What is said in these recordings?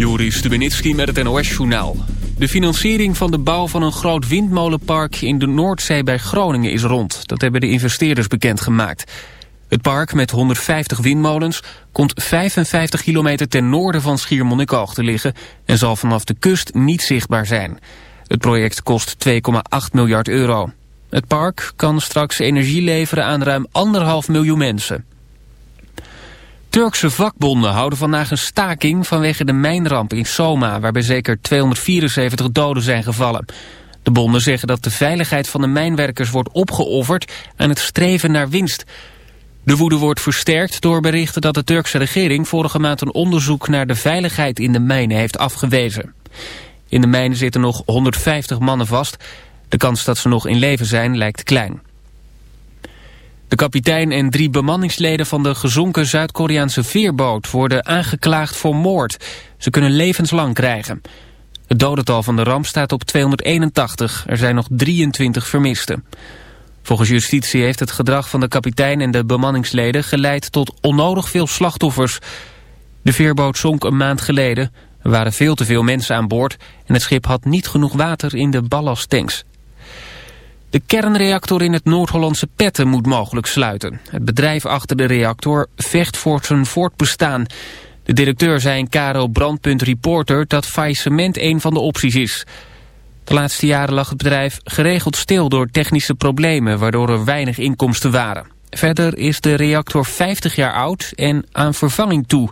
Joris Stubenitski met het NOS-journaal. De financiering van de bouw van een groot windmolenpark in de Noordzee bij Groningen is rond. Dat hebben de investeerders bekendgemaakt. Het park met 150 windmolens komt 55 kilometer ten noorden van Schiermonnikoog te liggen... en zal vanaf de kust niet zichtbaar zijn. Het project kost 2,8 miljard euro. Het park kan straks energie leveren aan ruim anderhalf miljoen mensen. Turkse vakbonden houden vandaag een staking vanwege de mijnramp in Soma... waarbij zeker 274 doden zijn gevallen. De bonden zeggen dat de veiligheid van de mijnwerkers wordt opgeofferd... aan het streven naar winst. De woede wordt versterkt door berichten dat de Turkse regering... vorige maand een onderzoek naar de veiligheid in de mijnen heeft afgewezen. In de mijnen zitten nog 150 mannen vast. De kans dat ze nog in leven zijn lijkt klein. De kapitein en drie bemanningsleden van de gezonken Zuid-Koreaanse veerboot worden aangeklaagd voor moord. Ze kunnen levenslang krijgen. Het dodental van de ramp staat op 281. Er zijn nog 23 vermisten. Volgens justitie heeft het gedrag van de kapitein en de bemanningsleden geleid tot onnodig veel slachtoffers. De veerboot zonk een maand geleden. Er waren veel te veel mensen aan boord en het schip had niet genoeg water in de ballasttanks. De kernreactor in het Noord-Hollandse Petten moet mogelijk sluiten. Het bedrijf achter de reactor vecht voor zijn voortbestaan. De directeur zei in Caro Brandpunt Reporter dat faillissement een van de opties is. De laatste jaren lag het bedrijf geregeld stil door technische problemen... waardoor er weinig inkomsten waren. Verder is de reactor 50 jaar oud en aan vervanging toe.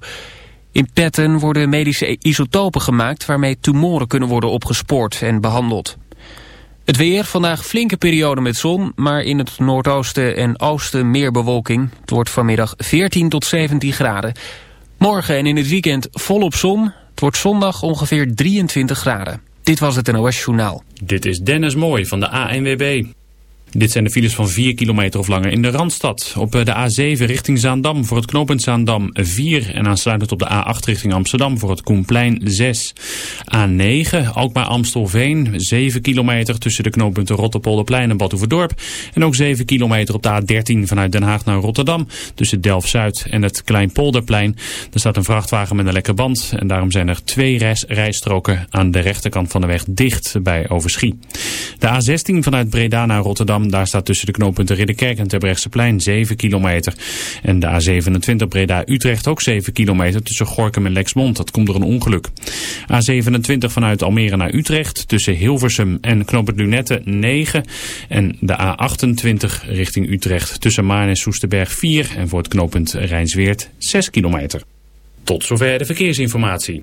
In Petten worden medische isotopen gemaakt... waarmee tumoren kunnen worden opgespoord en behandeld. Het weer, vandaag flinke periode met zon, maar in het noordoosten en oosten meer bewolking. Het wordt vanmiddag 14 tot 17 graden. Morgen en in het weekend volop zon. Het wordt zondag ongeveer 23 graden. Dit was het NOS Journaal. Dit is Dennis Mooi van de ANWB. Dit zijn de files van 4 kilometer of langer in de Randstad. Op de A7 richting Zaandam voor het knooppunt Zaandam 4. En aansluitend op de A8 richting Amsterdam voor het Koenplein 6. A9 ook bij Amstelveen 7 kilometer tussen de knooppunten Rotterpolderplein en Badhoevedorp. En ook 7 kilometer op de A13 vanuit Den Haag naar Rotterdam. Tussen Delft-Zuid en het Kleinpolderplein. Er staat een vrachtwagen met een lekke band. En daarom zijn er twee reis rijstroken aan de rechterkant van de weg dicht bij Overschie. De A16 vanuit Breda naar Rotterdam daar staat tussen de knooppunten Ridderkerk en Terbrechtseplein 7 kilometer. En de A27 Breda-Utrecht ook 7 kilometer tussen Gorkum en Lexmond. Dat komt door een ongeluk. A27 vanuit Almere naar Utrecht tussen Hilversum en knooppunt Lunette 9. En de A28 richting Utrecht tussen Maarn en Soesterberg 4. En voor het knooppunt Rijnsweert 6 kilometer. Tot zover de verkeersinformatie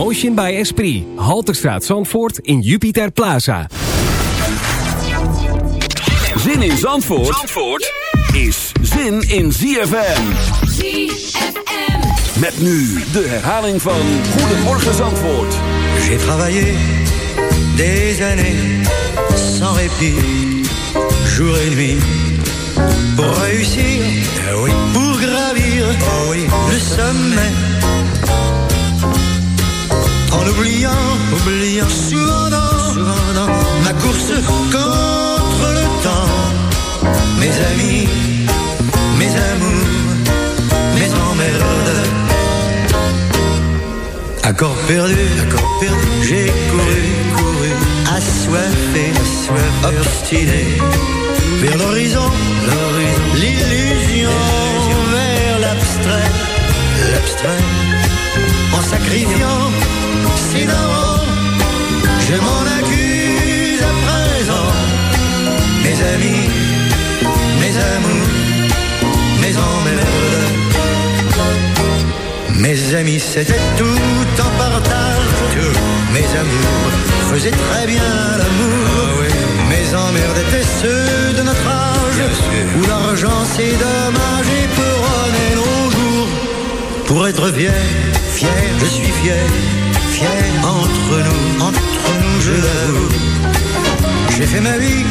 Ocean by Esprit. Halterstraat Zandvoort in Jupiter Plaza. Zin in Zandvoort, Zandvoort is zin in ZFM. ZFM. Met nu de herhaling van Goedemorgen Zandvoort. J'ai travaillé des années sans répit, jour et nuit, pour réussir, ah oui, pour gravir ah oui, le sommet. Oubliant, oubliant souvent dans, souvent ma course contre le temps, mes amis, mes amours, mes emmerdes. Accord perdu, accord perdu, j'ai couru, couru, assoiffé, assoiffé, obstiné, vers l'horizon, l'horizon, l'illusion, vers l'abstrait, l'abstrait, en sacrifiant, sinon, je m'en accuse à présent, mes amis, mes amours, mes emmerdes. Mes amis, c'était tout en partage. Mes amours faisaient très bien l'amour. Mes emmerdes étaient ceux de notre âge. Où l'argent c'est dommage et couronner nos jours. Pour être fier, fier, je suis fier, fier entre nous, entre nous, je l'avoue. J'ai fait ma vie,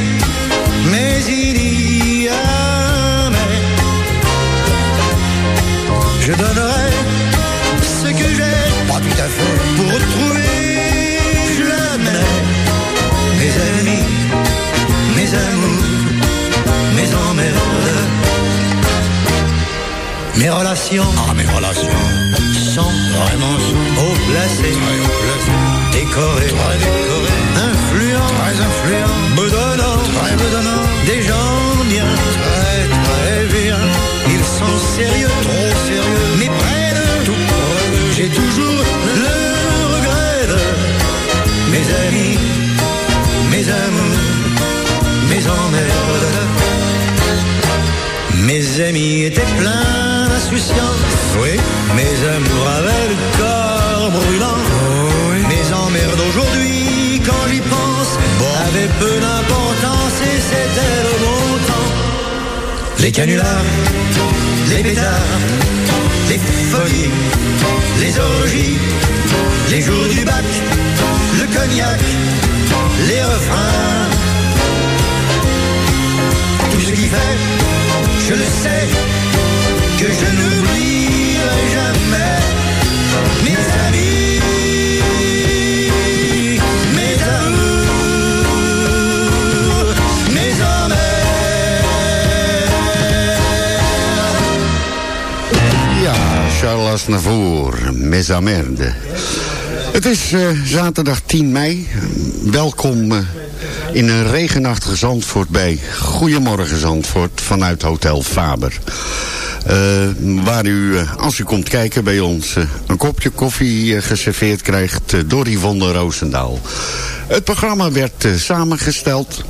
mais il y a mais. Je donnerai ce que j'ai, pas tout à fait, pour retrouver jamais mes amis, mes amours, mes emmerdes. Mes relations, ah mes relations, sont vraiment haut placées, décorées, Les canulars, les pétards, les folies, les orgies, les jours du bac, le cognac, les refrains. Tout ce qui fait, je le sais, que je n'oublierai jamais mes amis, Charles Aznavour, Mesamerde. Het is eh, zaterdag 10 mei. Welkom eh, in een regenachtige Zandvoort bij Goedemorgen Zandvoort vanuit Hotel Faber. Eh, waar u, als u komt kijken bij ons, een kopje koffie geserveerd krijgt door Yvonne Roosendaal. Het programma werd samengesteld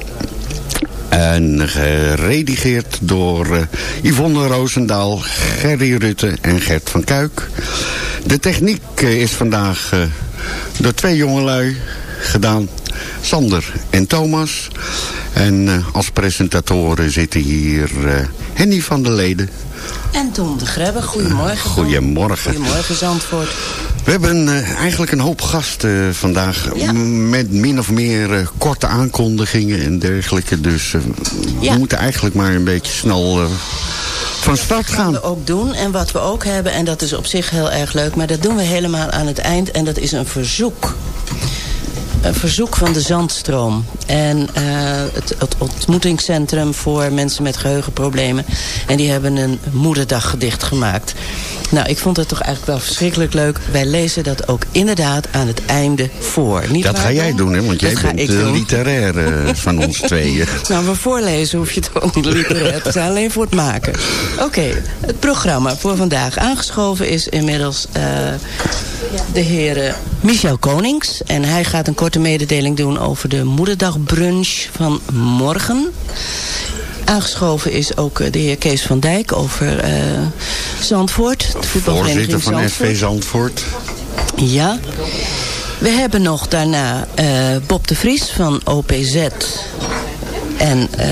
en geredigeerd door eh, Yvonne Roosendaal, Gerry Rutte en Gert van Kuik. De techniek eh, is vandaag eh, door twee jongelui gedaan. Sander en Thomas. En als presentatoren zitten hier Henny van der Leden. En Tom de Grebbe, goedemorgen. Tom. Goedemorgen. Goedemorgen Zandvoort. We hebben eh, eigenlijk een hoop gasten vandaag. m- Met min of meer eh, korte aankondigingen en dergelijke. Dus eh, Ja. we moeten eigenlijk maar een beetje snel eh, van start gaan gaan. we ook doen. En wat we ook hebben, en dat is op zich heel erg leuk... maar dat doen we helemaal aan het eind. En dat is een verzoek. Een verzoek van de Zandstroom. En eh, het, het ontmoetingscentrum voor mensen met geheugenproblemen. En die hebben een moederdaggedicht gemaakt. Nou, ik vond het toch eigenlijk wel verschrikkelijk leuk. Wij lezen dat ook inderdaad aan het einde voor. Niet Dat ga jij doen, hè? Want jij bent ik de doen. literair eh, van ons tweeën. Nou, maar voorlezen hoef je toch niet literair te zijn. Alleen voor het maken. Oké, het programma voor vandaag. Aangeschoven is inmiddels eh, de heer eh, Michel Konings. En hij gaat een korte mededeling doen over de moederdagbrunch van morgen. Aangeschoven is ook eh, de heer Kees van Dijk over eh, Zandvoort. De voetbalvereniging Voorzitter van. SV Zandvoort. Ja. We hebben nog daarna eh, Bob de Vries van OPZ. En eh,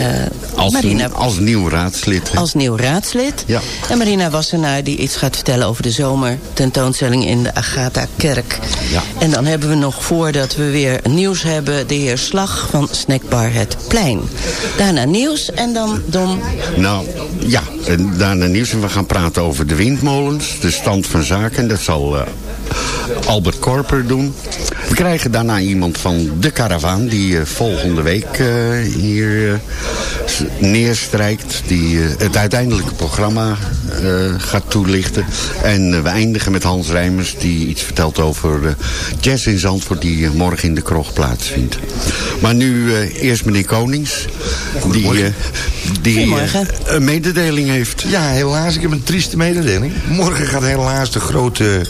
Als, Marina als nieuw raadslid. als nieuw raadslid. Ja. En Marina Wassenaar die iets gaat vertellen over de zomertentoonstelling in de Agatha-kerk. Ja. En dan hebben we nog voordat we weer nieuws hebben... de heer Slag van Snackbar Het Plein. Daarna nieuws en dan Dom. Nou, ja, en daarna nieuws. En we gaan praten over de windmolens, de stand van zaken. Dat zal eh, Albert Korper doen. We krijgen daarna iemand van de karavaan... die eh, volgende week eh, hier eh, neerstrijkt. Die het uiteindelijke programma eh, gaat toelichten. En we eindigen met Hans Rijmers... die iets vertelt over jazz in Zandvoort... die morgen in de kroeg plaatsvindt. Maar nu eh, eerst meneer Konings... die, die een mededeling heeft. Ja, helaas. Ik heb een trieste mededeling. Morgen gaat helaas de grote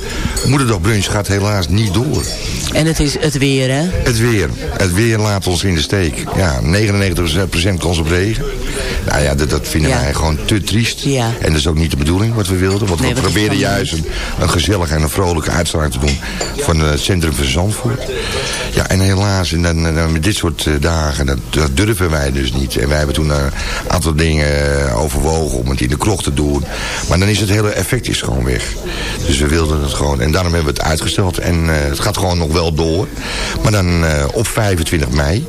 moederdagbrunch gaat helaas niet door. En het is het weer, hè? Het weer. Het weer laat ons in de steek. Ja, 99% kans op regen. Nou ja, dat, dat vinden Ja. wij gewoon te triest. Ja. En dat is ook niet de bedoeling wat we wilden. Want Nee, we proberen juist een, een gezellige en een vrolijke uitstraling te doen van het centrum van Zandvoort. Ja, en helaas, en dan, dan met dit soort eh, dagen, dat, dat durven wij dus niet. En wij hebben toen een aantal dingen eh, overwogen om het in de kroeg te doen. Maar dan is het hele effect is gewoon weg. Dus we wilden het gewoon. En daarom hebben het uitgesteld. En eh, het gaat gewoon nog wel door. Maar dan eh, op 25 mei.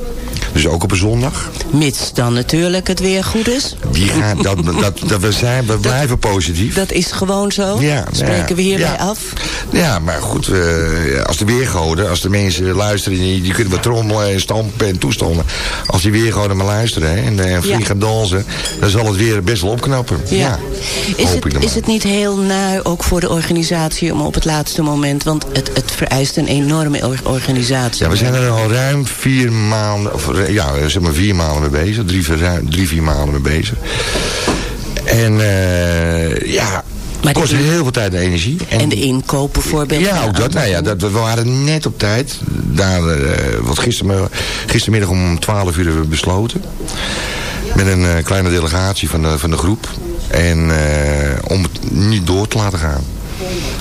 Dus ook op een zondag. Mits dan natuurlijk het weer goed is. Die gaan, dat, dat, dat we, zijn, we blijven positief. Dat is gewoon zo. Ja, Spreken ja, we hierbij ja. af. Ja, maar goed, eh, als de weergoden, als de mensen luisteren, die, die kunnen we trommelen en stampen en toestammen. Als die weergoden maar luisteren hè, en, en vliegen en dansen, dan zal het weer best wel opknappen. Ja, Is, het, is het niet heel naar ook voor de organisatie om op het laatste moment... want het, het vereist een enorme or- organisatie. Ja, we zijn er al ruim vier maanden, of ja, zeg maar vier maanden mee bezig. Drie, vier- drie vier maanden mee bezig. En eh, ja, het kost heel veel tijd en energie. En de inkoop bijvoorbeeld. Ja, ook dat. Nou ja, dat, we waren net op tijd. Daar, eh, wat gistermiddag, gistermiddag om 12 uur hebben we besloten. Met een eh, kleine delegatie van de, van de groep. En om het niet door te laten gaan.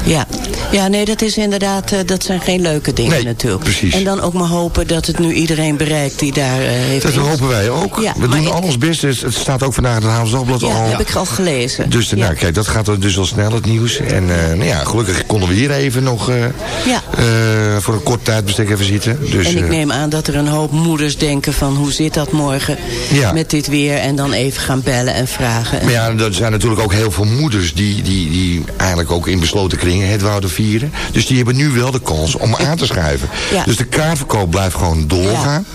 Ja. ja, nee, dat is inderdaad, eh, dat zijn geen leuke dingen Nee, natuurlijk. precies. En dan ook maar hopen dat het nu iedereen bereikt die daar eh, heeft... Dat hopen wij ook. Ja, we doen al ons best. Dus het staat ook vandaag in het Haams Dagblad Ja, al. heb ik al gelezen. Dus nou, kijk, dat gaat dus wel snel, het nieuws. En eh, nou ja, gelukkig konden we hier even nog eh, Ja. Eh, voor een kort tijdbestek even zitten. Dus, en ik eh, neem aan dat er een hoop moeders denken van hoe zit dat morgen Ja. met dit weer. En dan even gaan bellen en vragen. Maar ja, er zijn natuurlijk ook heel veel moeders die, die, die eigenlijk ook in besloten kringen het wouden vieren. Dus die hebben nu wel de kans om aan te schuiven. Ja. Dus de kaartverkoop blijft gewoon doorgaan.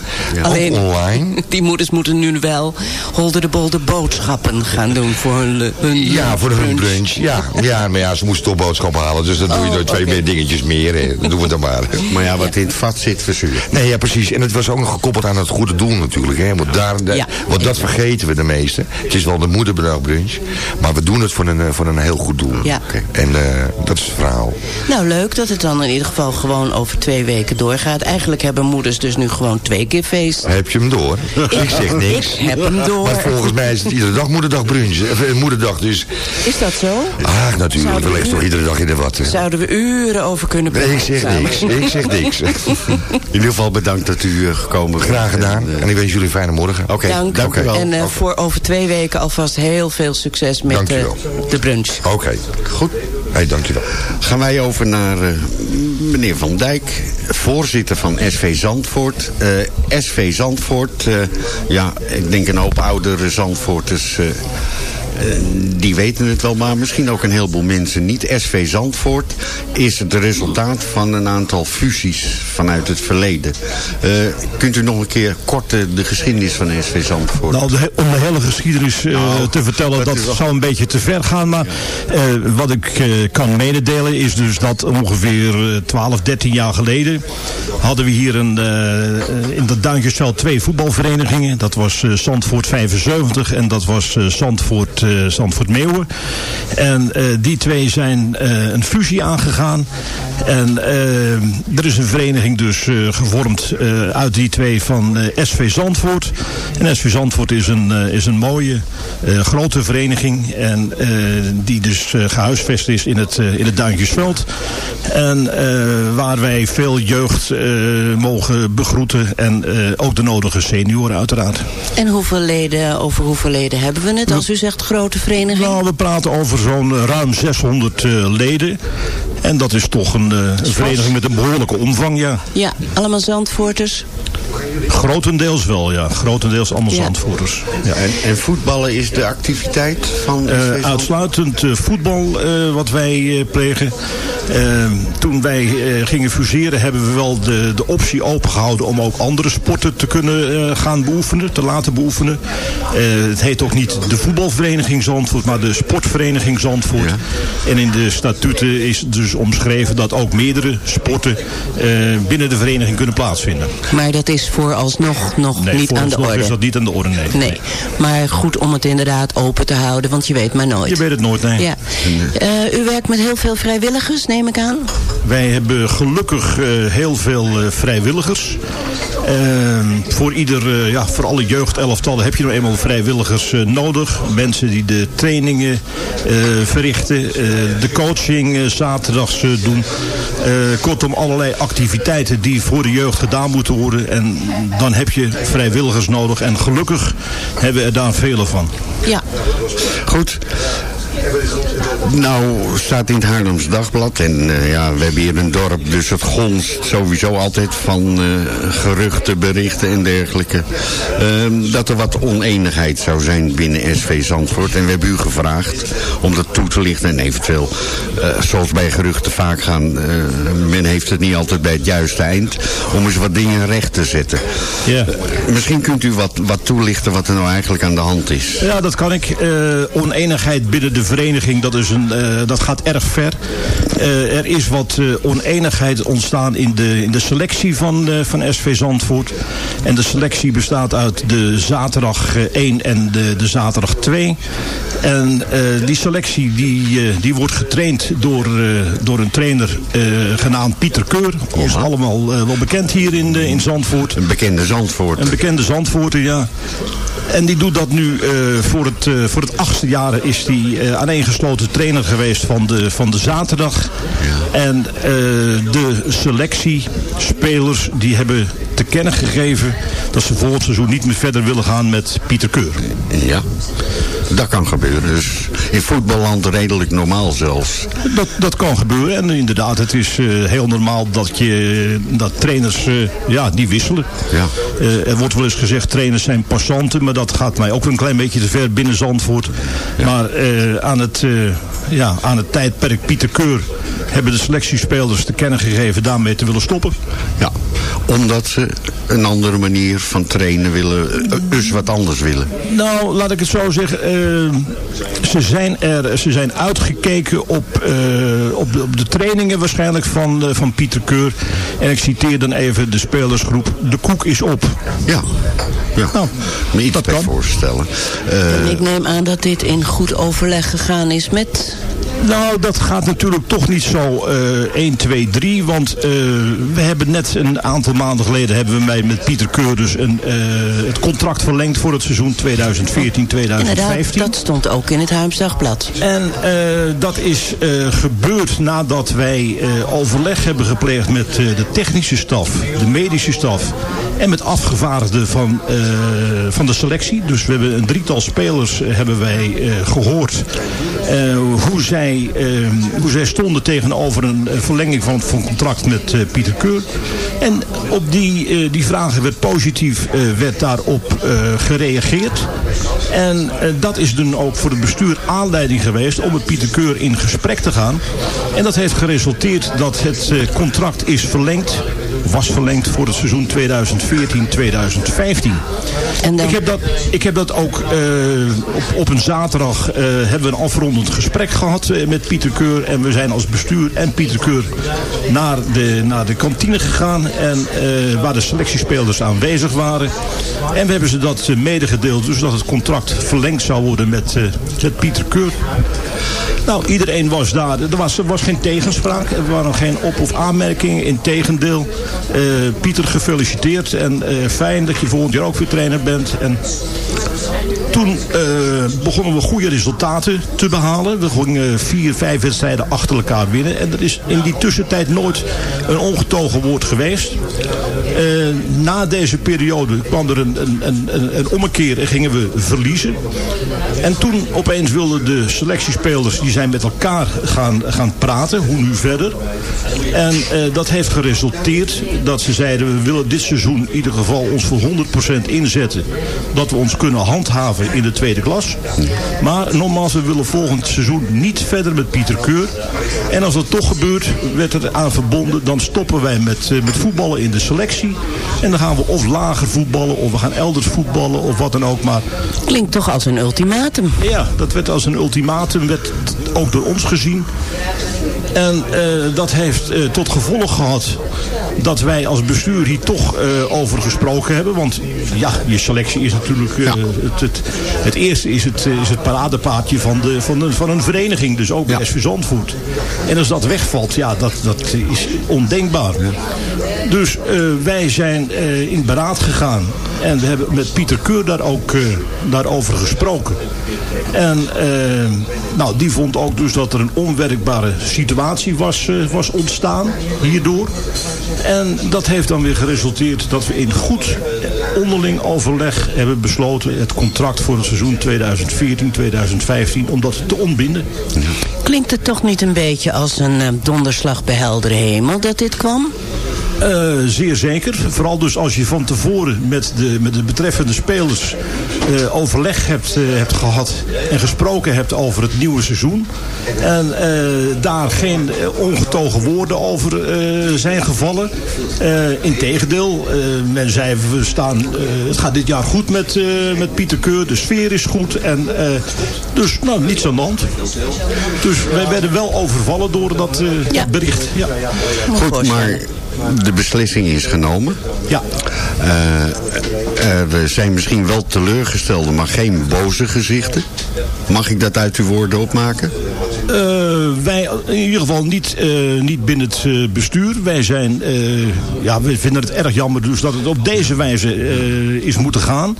Alleen, online. die moeders moeten nu wel holder de bolder boodschappen gaan doen voor hun, hun Ja, voor hun brunch. Ja, ja, maar ja, ze moesten toch boodschappen halen. Dus dan doe je Oh, er twee meer dingetjes meer. Hè. Dan doen we het dan maar. Maar ja, wat in het vat zit, verzuurt. Nee, ja, precies. En het was ook nog gekoppeld aan het goede doel natuurlijk. Hè. Want, daar, want dat vergeten we de meeste. Het is wel de moederbedaagbrunch. Maar we doen het voor een, eh, voor een heel goed doel. Ja. En eh, dat is het verhaal. Nou, leuk dat het dan in ieder geval gewoon over twee weken doorgaat. Eigenlijk hebben moeders dus nu gewoon twee keer feest. Heb je hem door? Ik zeg niks. Ik heb hem door. Maar volgens mij is het iedere dag moederdag brunch. Eh, moederdag dus. Is dat zo? Ah, natuurlijk. Zouden We we toch iedere dag in de watten. Zouden we uren over kunnen Nee, praten? ik zeg niks. Ik zeg niks. In ieder geval bedankt dat u eh, gekomen bent. Graag gedaan. En, eh, En ik wens jullie een fijne morgen. Oké, Dank. dank u wel. En eh, voor over twee weken alvast heel veel succes met wel. de brunch. Oké. Goed. Hey, dankjewel. Gaan wij over naar eh, meneer Van Dijk, voorzitter van SV Zandvoort. Eh, SV Zandvoort, eh, ja, ik denk een hoop oudere Zandvoorters... eh, die weten het wel, maar misschien ook een heleboel mensen niet. SV Zandvoort is het resultaat van een aantal fusies vanuit het verleden. Eh, kunt u nog een keer kort de geschiedenis van SV Zandvoort? Nou, de, om de hele geschiedenis eh, Nou, te vertellen, dat dat wel- zou een beetje te ver gaan. Maar wat ik kan mededelen is dus dat ongeveer eh, 12, 13 jaar geleden hadden we hier een, in dat Duintjesveld twee voetbalverenigingen. Dat was Zandvoort 75 en dat was Zandvoort Zandvoort, eh, Zandvoort Meeuwen. En eh, die twee zijn eh, een fusie aangegaan. En er is een vereniging dus gevormd uit die twee van SV Zandvoort. En SV Zandvoort is een, is een mooie, grote vereniging. En die dus eh, gehuisvest is in het, in het Duintjesveld. En waar wij veel jeugd mogen begroeten. En ook de nodige senioren uiteraard. En hoeveel leden, over hoeveel leden hebben we het als u zegt grote vereniging? Nou, we praten over zo'n eh, ruim 600 eh, leden. En dat is toch een, eh, een vereniging met een behoorlijke omvang, ja. Ja, allemaal Zandvoorters. Grotendeels wel, ja. Grotendeels allemaal Ja. Zandvoorters. Ja. En, en voetballen is de activiteit van Eh, Zandvoort? uitsluitend eh, voetbal eh, wat wij eh, plegen. Eh, toen wij eh, gingen fuseren hebben we wel de, de optie opengehouden om ook andere sporten te kunnen eh, gaan beoefenen, te laten beoefenen. Eh, het heet ook niet de voetbalvereniging Zandvoort, maar de sportvereniging Zandvoort. En in de statuten is dus omschreven dat ook meerdere sporten eh, binnen de vereniging kunnen plaatsvinden. Maar dat is vooralsnog nog Nee, niet aan de vooralsnog orde. is dat niet aan de orde, nee. Nee, maar goed om het inderdaad open te houden, want je weet maar nooit. Je weet het nooit, nee. Ja. Eh, u werkt met heel veel vrijwilligers, neem ik aan? Wij hebben gelukkig eh, heel veel eh, vrijwilligers. Voor, ieder, eh, ja, voor alle jeugdelftallen heb je nou eenmaal vrijwilligers eh, nodig. Mensen die de trainingen eh, verrichten, eh, de coaching eh, zaterdags doen. Kortom, allerlei activiteiten die voor de jeugd gedaan moeten worden. En dan heb je vrijwilligers nodig. En gelukkig hebben we er daar vele van. Ja. Goed. Nou, staat in het Haarlems Dagblad. En eh, ja, we hebben hier een dorp, dus het gonst sowieso altijd van eh, geruchten, berichten en dergelijke. Ehm, dat er wat oneenigheid zou zijn binnen SV Zandvoort. En we hebben u gevraagd om dat toe te lichten. En eventueel, eh, zoals bij geruchten vaak gaan, men heeft het niet altijd bij het juiste eind. Om eens wat dingen recht te zetten. Ja. Misschien kunt u wat, wat toelichten wat er nou eigenlijk aan de hand is. Ja, dat kan ik. Oneenigheid binnen de vereniging, dat, is een, eh, dat gaat erg ver. Eh, er is wat eh, oneenigheid ontstaan in de, in de selectie van, van SV Zandvoort. En de selectie bestaat uit de zaterdag eh, 1 en de, de zaterdag 2. En die selectie die, die wordt getraind door, door een trainer genaamd Pieter Keur. Ons allemaal wel bekend hier in, in Zandvoort. Een bekende Zandvoort. Een bekende Zandvoorter, ja. En die doet dat nu eh, voor, het, eh, voor het achtste jaar is die eh, aaneengesloten trainer geweest van de, van de zaterdag. En de selectie, spelers, die hebben te kennen gegeven dat ze volgend seizoen niet meer verder willen gaan met Pieter Keur. Ja, dat kan gebeuren. Dus in voetballand redelijk normaal zelfs. Dat, dat kan gebeuren. En inderdaad, het is eh, heel normaal dat, je, dat trainers, eh, ja, die wisselen. Ja. Eh, er wordt wel eens gezegd, trainers zijn passanten. Maar dat gaat mij ook een klein beetje te ver binnen Zandvoort. Maar aan, het, ja, aan het tijdperk Pieter Keur hebben de selectiespelers te kennen gegeven daarmee te willen stoppen. Ja, omdat ze een andere manier van trainen willen, dus wat anders willen. Nou, laat ik het zo zeggen. eh, ze, zijn er, ze zijn uitgekeken op, eh, op, de, op de trainingen waarschijnlijk van, eh, van Pieter Keur. En ik citeer dan even de spelersgroep. De koek is op. Ja, ja. Nou, me iets bij voorstellen. Eh, En ik neem aan dat dit in goed overleg gegaan is met... Nou, dat gaat natuurlijk toch niet zo eh 1, 2, 3. Want eh, we hebben net een aantal maanden geleden... hebben we mij met Pieter Keur dus een, eh, het contract verlengd voor het seizoen 2014, 2015. Inderdaad, dat stond ook in het Haarlems Dagblad. En eh, dat is gebeurd nadat wij overleg hebben gepleegd met de technische staf, de medische staf en met afgevaardigden van, eh, van de selectie. Dus we hebben een drietal spelers eh, hebben wij eh, gehoord eh, hoe, zij, hoe zij stonden tegenover een verlenging van het contract met Pieter Keur. En op die, die vragen werd positief werd daarop gereageerd. En dat is dan ook voor het bestuur aanleiding geweest om met Pieter Keur in gesprek te gaan. En dat heeft geresulteerd dat het contract is verlengd was verlengd voor het seizoen 2014-2015. En dan... Ik heb dat, ik heb dat ook eh, op, op een zaterdag eh, hebben we een afrondend gesprek gehad eh, met Pieter Keur. En we zijn als bestuur en Pieter Keur naar de, naar de kantine gegaan. En, waar de selectiespelers aanwezig waren. En we hebben ze dat medegedeeld. Dus dat het contract verlengd zou worden met, met Pieter Keur. Nou, iedereen was daar. Er was, er was geen tegenspraak. Er waren geen op- of aanmerkingen. Integendeel, eh Pieter gefeliciteerd. En eh, fijn dat je volgend jaar ook weer trainer bent. En toen eh, begonnen we goede resultaten te behalen. We gingen vier, vijf wedstrijden achter elkaar winnen. En er is in die tussentijd nooit een ongetogen woord geweest. Na deze periode kwam er een, een, een, een, ommekeer en gingen we verliezen. En toen opeens wilden de selectiespelers, die zijn met elkaar gaan, gaan praten. Hoe nu verder? En dat heeft geresulteerd dat ze zeiden... we willen dit seizoen in ieder geval ons voor 100% inzetten. Dat we ons kunnen handhaven in de tweede klas. Maar nogmaals, we willen volgend seizoen niet verder met Pieter Keur. En als dat toch gebeurt, werd er aan verbonden... dan stoppen wij met, eh, met voetballen in de selectie. En dan gaan we of lager voetballen, of we gaan elders voetballen... of wat dan ook, maar... Klinkt toch als een ultimatum. Ja, dat werd als een ultimatum, werd ook door ons gezien. En eh, dat heeft eh, tot gevolg gehad dat wij als bestuur hier toch eh, over gesproken hebben. Want ja, je selectie is natuurlijk... eh, het, het, het eerste is het, eh, is het paradepaadje van, de, van, de, van een vereniging. Dus ook de SV Zandvoort. En als dat wegvalt, ja, dat, dat is ondenkbaar. Dus wij zijn in beraad gegaan. En we hebben met Pieter Keur daar ook daarover gesproken. En nou, die vond ook dus dat er een onwerkbare situatie was, was ontstaan hierdoor. En dat heeft dan weer geresulteerd dat we in goed onderling overleg hebben besloten... het contract voor het seizoen 2014-2015 om dat te ontbinden. Klinkt het toch niet een beetje als een eh, donderslag bij heldere hemel dat dit kwam? Eh, zeer zeker. Vooral dus als je van tevoren met de, met de betreffende spelers eh, overleg hebt, eh, hebt gehad en gesproken hebt over het nieuwe seizoen. En daar geen ongetogen woorden over zijn gevallen. Integendeel, men zei we staan, het gaat dit jaar goed met, met Pieter Keur. De sfeer is goed. En, dus nou, niets aan de hand. Dus wij werden wel overvallen door dat dat bericht. Ja. Goed, maar de beslissing is genomen. Ja. er zijn misschien wel teleurgestelde, maar geen boze gezichten. Mag ik dat uit uw woorden opmaken? Eh, wij in ieder geval niet, eh, niet binnen het eh, bestuur. Wij zijn, eh, ja, we vinden het erg jammer dus dat het op deze wijze eh, is moeten gaan.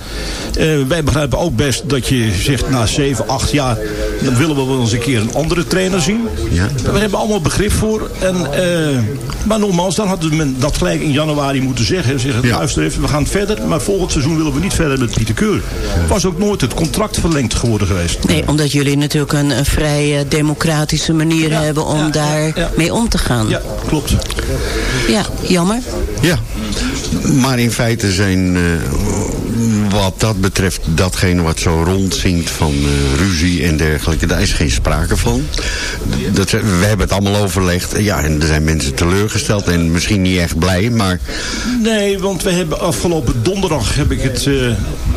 Eh, wij begrijpen ook best dat je zegt na 7, 8 jaar, dan willen we wel eens een keer een andere trainer zien. Ja. We hebben allemaal begrip voor. En, eh, maar nogmaals, dan hadden we dat gelijk in januari moeten zeggen. Zeggen, luister even, we gaan verder. Maar volgend seizoen willen we niet verder met Pieter Keur. Was ook nooit het contract verlengd geworden geweest. Nee, omdat jullie natuurlijk een, een vrij eh, manier hebben om daar mee om te gaan. Ja, klopt. Ja, jammer. Ja, maar in feite zijn eh, wat dat betreft datgene wat zo rondzinkt van eh, ruzie en dergelijke, daar is geen sprake van. Dat, we hebben het allemaal overlegd. Ja, en er zijn mensen teleurgesteld en misschien niet echt blij, maar Nee, want we hebben afgelopen donderdag heb ik het, eh,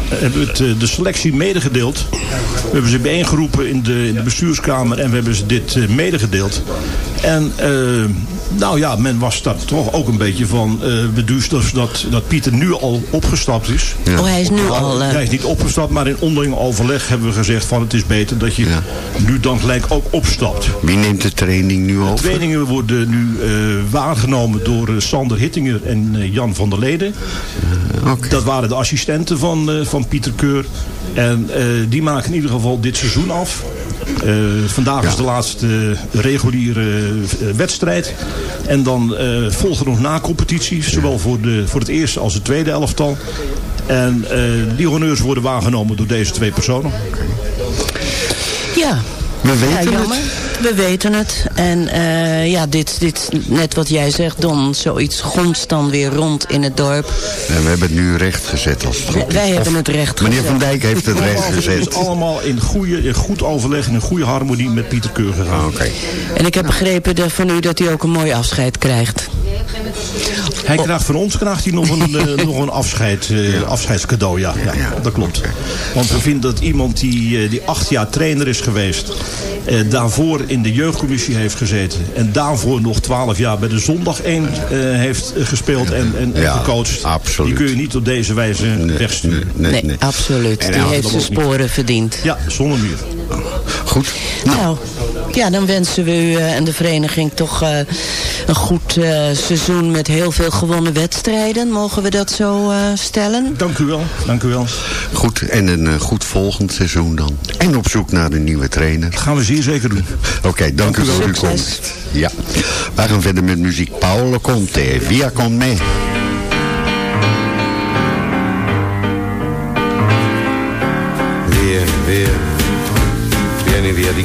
hebben we het, eh, de selectie medegedeeld. We hebben ze bijeengeroepen in de, in de bestuurskamer en we hebben ze dit eh, medegedeeld. En eh, nou ja, men was daar toch ook een beetje van eh beduusd dat, dat Pieter nu al opgestapt is. Oh, hij is nu al... eh, Hij is niet opgestapt, maar in onderling overleg hebben we gezegd van het is beter dat je nu dan gelijk ook opstapt. wie neemt de training nu De over? trainingen worden nu eh, waargenomen door Sander Hittinger en Jan van der Leden. Dat waren de assistenten van, eh, van Pieter Keur. En eh, die maken in ieder geval dit seizoen af. Eh, vandaag is de laatste eh, reguliere wedstrijd. En dan eh, volgen nog na-competities. Zowel voor, de, voor het eerste als het tweede elftal. En eh, die honneurs worden waargenomen door deze twee personen. Ja. We ja, weten jammer. We weten het. En eh, ja, dit, dit, net wat jij zegt, Don, zoiets gonst dan weer rond in het dorp. En we hebben het nu recht gezet als het goed is. Wij hebben het recht Meneer gezet. Van Dijk heeft het recht Allemaal- Het gezet. is allemaal in, goede, in goed overleg en in goede harmonie met Pieter Keur gegaan. Oké. En ik heb begrepen van u dat hij ook een mooi afscheid krijgt. Hij krijgt van ons krijgt hij nog een, eh, nog een afscheid, eh, afscheidscadeau, ja, ja, dat klopt. Want we vinden dat iemand die, eh, die acht jaar trainer is geweest... eh, daarvoor in de jeugdcommissie heeft gezeten... en daarvoor nog twaalf jaar bij de Zondag 1 heeft gespeeld en, en, en Ja, gecoacht... absoluut. die kun je niet op deze wijze wegsturen. Nee, absoluut. En Die heeft zijn niet. sporen verdiend. Ja, zonder meer. Goed. Nou, ja, dan wensen we u eh, en de vereniging toch eh, een goed eh, seizoen met heel veel gewonnen wedstrijden. Mogen we dat zo eh, stellen? Dank u wel. Dank u wel. Goed, en een goed volgend seizoen dan. En op zoek naar een nieuwe trainer. Dat gaan we zeer zeker doen. Oké, dank, u voor uw komst. Ja. Wij gaan verder met muziek. Paolo Conte, Via con me.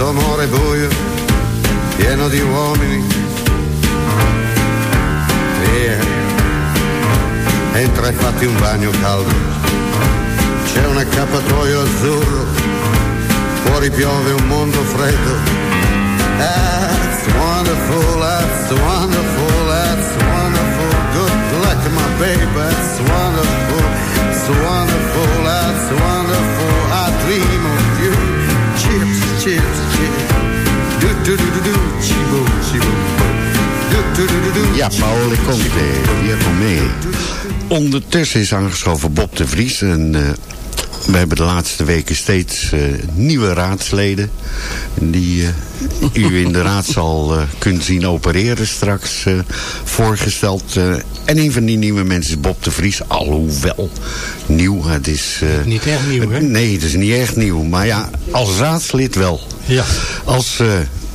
in questo amore buio, pieno di uomini. Via, entra e fatti un bagno caldo. C'è un accappatoio azzurro, fuori piove un mondo freddo. That's wonderful, that's wonderful, that's wonderful. Good luck, my baby, that's wonderful, it's wonderful, that's wonderful. Ja, Paolo Conte, Via con me. Ondertussen is aangeschoven Bob de Vries. En, eh, we hebben de laatste weken steeds eh, nieuwe raadsleden. Die eh, u in de raadzaal eh kunt zien opereren straks voorgesteld. en een van die nieuwe mensen is Bob de Vries. Alhoewel nieuw. Het is, Niet echt nieuw, hè? Nee, het is niet echt nieuw. Maar ja, als raadslid wel. Ja. Als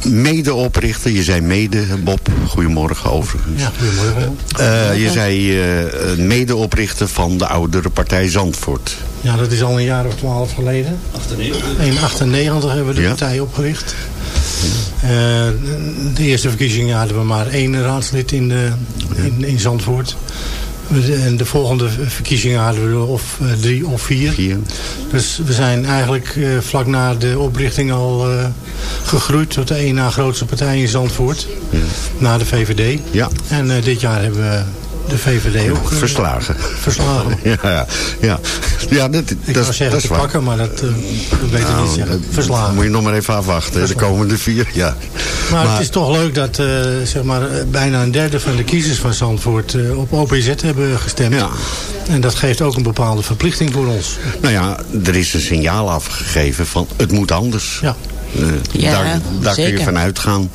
medeoprichter, je zei mede, Bob. Goedemorgen overigens. Ja, goedemorgen. Eh, je zei eh, medeoprichter van de oudere partij Zandvoort. Ja, dat is al een jaar of twaalf geleden. 98. In 98 hebben we de Ja. partij opgericht. Eh, de eerste verkiezingen hadden we maar één raadslid in, de, in, in Zandvoort. En de volgende verkiezingen hadden we of eh, drie of vier. Dus we zijn eigenlijk eh, vlak na de oprichting al eh, gegroeid tot de één na grootste partij in Zandvoort. Na de VVD. Ja. En dit jaar hebben we de VVD ook eh, Verslagen. Verslagen. ja, ja, ja. ja dat, Ik dat, zou zeggen te pakken, maar dat eh, dat weet ik Nou, niet zeggen. dat Verslagen. Moet je nog maar even afwachten, de komende vier. Ja. Maar, het is toch leuk dat eh, zeg maar, eh, bijna een derde van de kiezers van Zandvoort eh, op OPZ hebben gestemd. En dat geeft ook een bepaalde verplichting voor ons. Nou ja, er is een signaal afgegeven van het moet anders. Ja. Eh, Ja, daar daar kun je van uitgaan.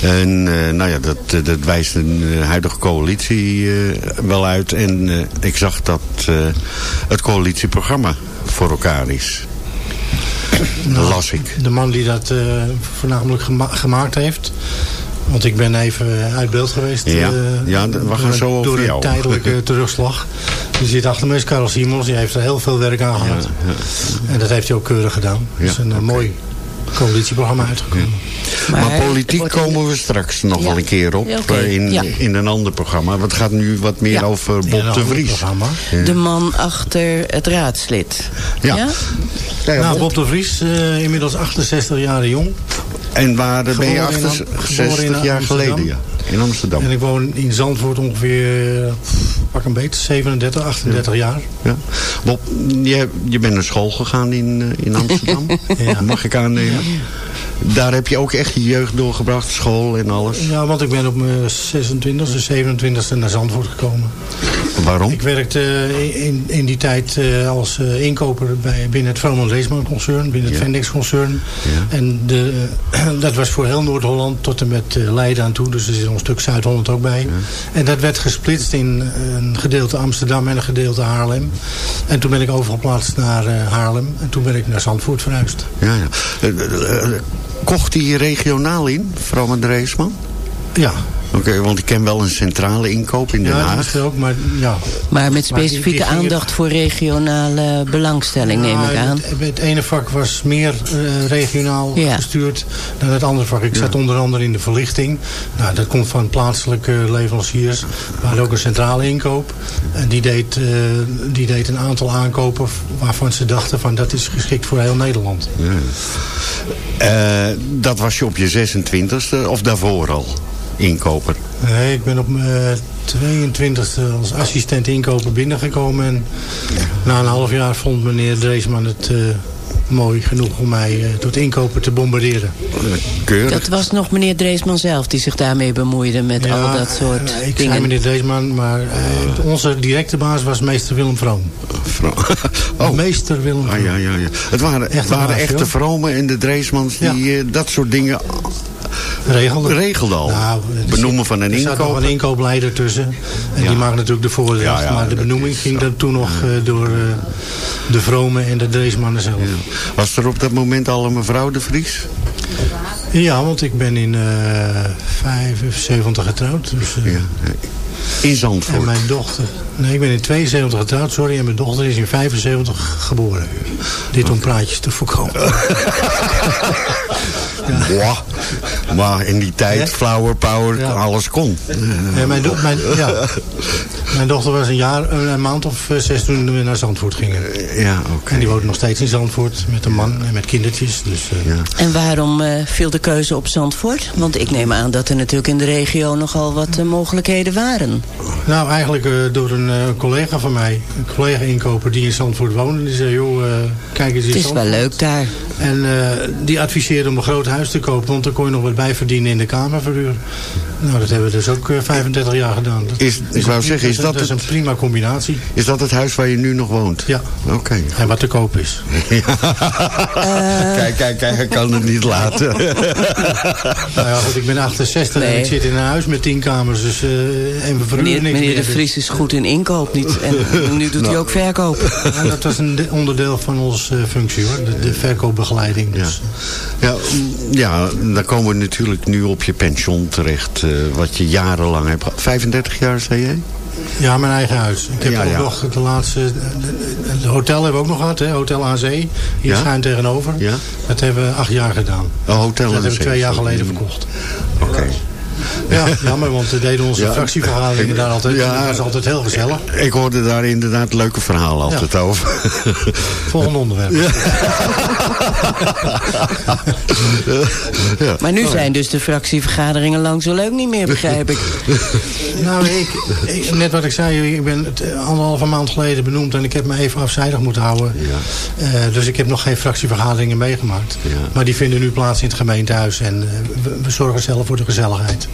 En eh, nou ja, dat, eh, dat wijst een eh, huidige coalitie eh, wel uit. En eh, ik zag dat eh, het coalitieprogramma voor elkaar is. Dat las ik. De man die dat eh, voornamelijk gema- gemaakt heeft. Want ik ben even uit beeld geweest. Ja. Ja, we gaan door- zo over Door een jou. tijdelijke terugslag. Die zit achter me is Karel Simons. Die heeft er heel veel werk aan gehad. En dat heeft hij ook keurig gedaan. Er is een mooi coalitieprogramma uitgekomen. Maar, politiek komen we straks nog wel een keer op. Eh, In, Ja. in een ander programma. Want het gaat nu wat meer Ja. over Bob de Vries. De man achter het raadslid. Ja. ja? Nou, Bob de Vries, eh, inmiddels 68 jaar jong. En waar ben je Geboren in achter Am- geboren 60 in jaar Amsterdam. geleden? Ja. In Amsterdam. En ik woon in Zandvoort ongeveer, eh, pak een beet, 37, 38 jaar. Ja. Bob, je, je bent naar school gegaan in, eh, in Amsterdam. Ja. Mag ik aannemen? Daar heb je ook echt je jeugd doorgebracht, school en alles. Ja, want ik ben op mijn 26e, 27e naar Zandvoort gekomen. Waarom? Ik werkte eh, in, in die tijd als inkoper bij, binnen het Vroman Leesman concern, binnen het Ja. Vendex concern. En de, dat was voor heel Noord-Holland tot en met Leiden aan toe. Dus er zit een stuk Zuid-Holland ook bij. En dat werd gesplitst in een gedeelte Amsterdam en een gedeelte Haarlem. En toen ben ik overgeplaatst naar eh, Haarlem. En toen ben ik naar Zandvoort verhuisd. Ja, ja. Eh, eh, kocht hij regionaal in, Vrome Dreesman? Ja. Oké, want ik ken wel een centrale inkoop in Den Ja, dat Haag. is er ook, maar ja. Maar met Maar die- specifieke die aandacht voor regionale belangstelling, neem ik Ja, aan. Het, het ene vak was meer eh, regionaal Ja. gestuurd dan het andere vak. Ik zat onder andere in de verlichting. Nou, dat komt van plaatselijke leveranciers. We hadden ook een centrale inkoop. En die deed, eh, die deed een aantal aankopen waarvan ze dachten van dat is geschikt voor heel Nederland. Ja. Eh, dat was je op je 26e of daarvoor al? Inkoper. Nee, ik ben op mijn 22e als assistent inkoper binnengekomen. En na een half jaar vond meneer Dreesman het eh, mooi genoeg om mij eh, tot inkoper te bombarderen. Keurig. Dat was nog meneer Dreesman zelf die zich daarmee bemoeide met al dat soort eh, ik dingen. zei meneer Dreesman, maar eh, onze directe baas was meester Willem Vroom. Oh. Meester Willem Ah, ja, ja, ja. Het waren, Echte waren baas, echte joh. vromen en de Dreesmans die eh, dat soort dingen regelde. regelde al. Nou, Benoemen van een Er zat nog een inkoopleider tussen. En Ja. die maakt natuurlijk de. Ja, ja, maar de benoeming ging dan toen nog eh, door eh, de Vrome en de Dreesmannen zelf. Was er op dat moment al een mevrouw de Vries? Ja, want ik ben in eh 75 getrouwd. Dus, In en Zandvoort. mijn dochter... Nee, ik ben in 72 getrouwd, sorry. En mijn dochter is in 75 geboren. Dit om praatjes te voorkomen. Boah. Maar in die tijd, flower power, alles kon. Ja, mijn, do- mijn, ja. mijn dochter was een jaar, een, een maand of eh, zes toen we naar Zandvoort gingen. Ja, oké. En die woont nog steeds in Zandvoort met een man en met kindertjes. Dus, eh, En waarom eh, viel de keuze op Zandvoort? Want ik neem aan dat er natuurlijk in de regio nogal wat eh, mogelijkheden waren. Nou, eigenlijk eh, door een eh, collega van mij, een collega inkoper die in Zandvoort woonde. Die zei, joh, eh, kijk eens in Het is wel leuk daar. En eh, die adviseerde om een groot huis te kopen, want dan kon je nog wat bij verdienen in de kamerverhuur. Nou, dat hebben we dus ook eh, 35 jaar gedaan. Dat Is- ik wou zeggen, is dat dat is het- een prima combinatie. Is dat het huis waar je nu nog woont? Ja. Oké. En wat te koop is. Kijk, kijk, kijk, ik kan het niet laten. Nou ja, goed, ik ben 68 en Nee. ik zit in een huis met 10 kamers. Dus, eh, en we Meneer, niks meneer meer, De dus- Vries is goed in inkoop niet. En nu doet hij ook verkoop. Ja, dat was een de- onderdeel van onze eh, functie hoor. De, de verkoopbegeleiding. Dus. Ja, ja, dan komen we natuurlijk nu op je pensioen terecht. eh, wat je jarenlang hebt gehad. 35 jaar, zei jij? Ja, mijn eigen huis. Ik heb Ja, ook ja. nog de laatste... Het hotel hebben we ook nog gehad, hè? Hotel Zee. Hier Ja? schuin tegenover. Ja. Dat hebben we acht jaar gedaan. Een hotel dat aan heb Zee, ik twee jaar geleden verkocht. Oké. Ja, jammer, want we deden onze Ja. fractievergaderingen daar altijd. Ja. dat was altijd heel gezellig. Ik hoorde daar inderdaad leuke verhalen altijd over. Volgende onderwerp. Ja. Maar nu zijn dus de fractievergaderingen lang zo leuk niet meer, begrijp ik. Nou, ik, ik- net wat ik zei, ik ben het, eh, anderhalve maand geleden benoemd en ik heb me even afzijdig moeten houden. Eh, dus ik heb nog geen fractievergaderingen meegemaakt. Maar die vinden nu plaats in het gemeentehuis en eh, we, we zorgen zelf voor de gezelligheid.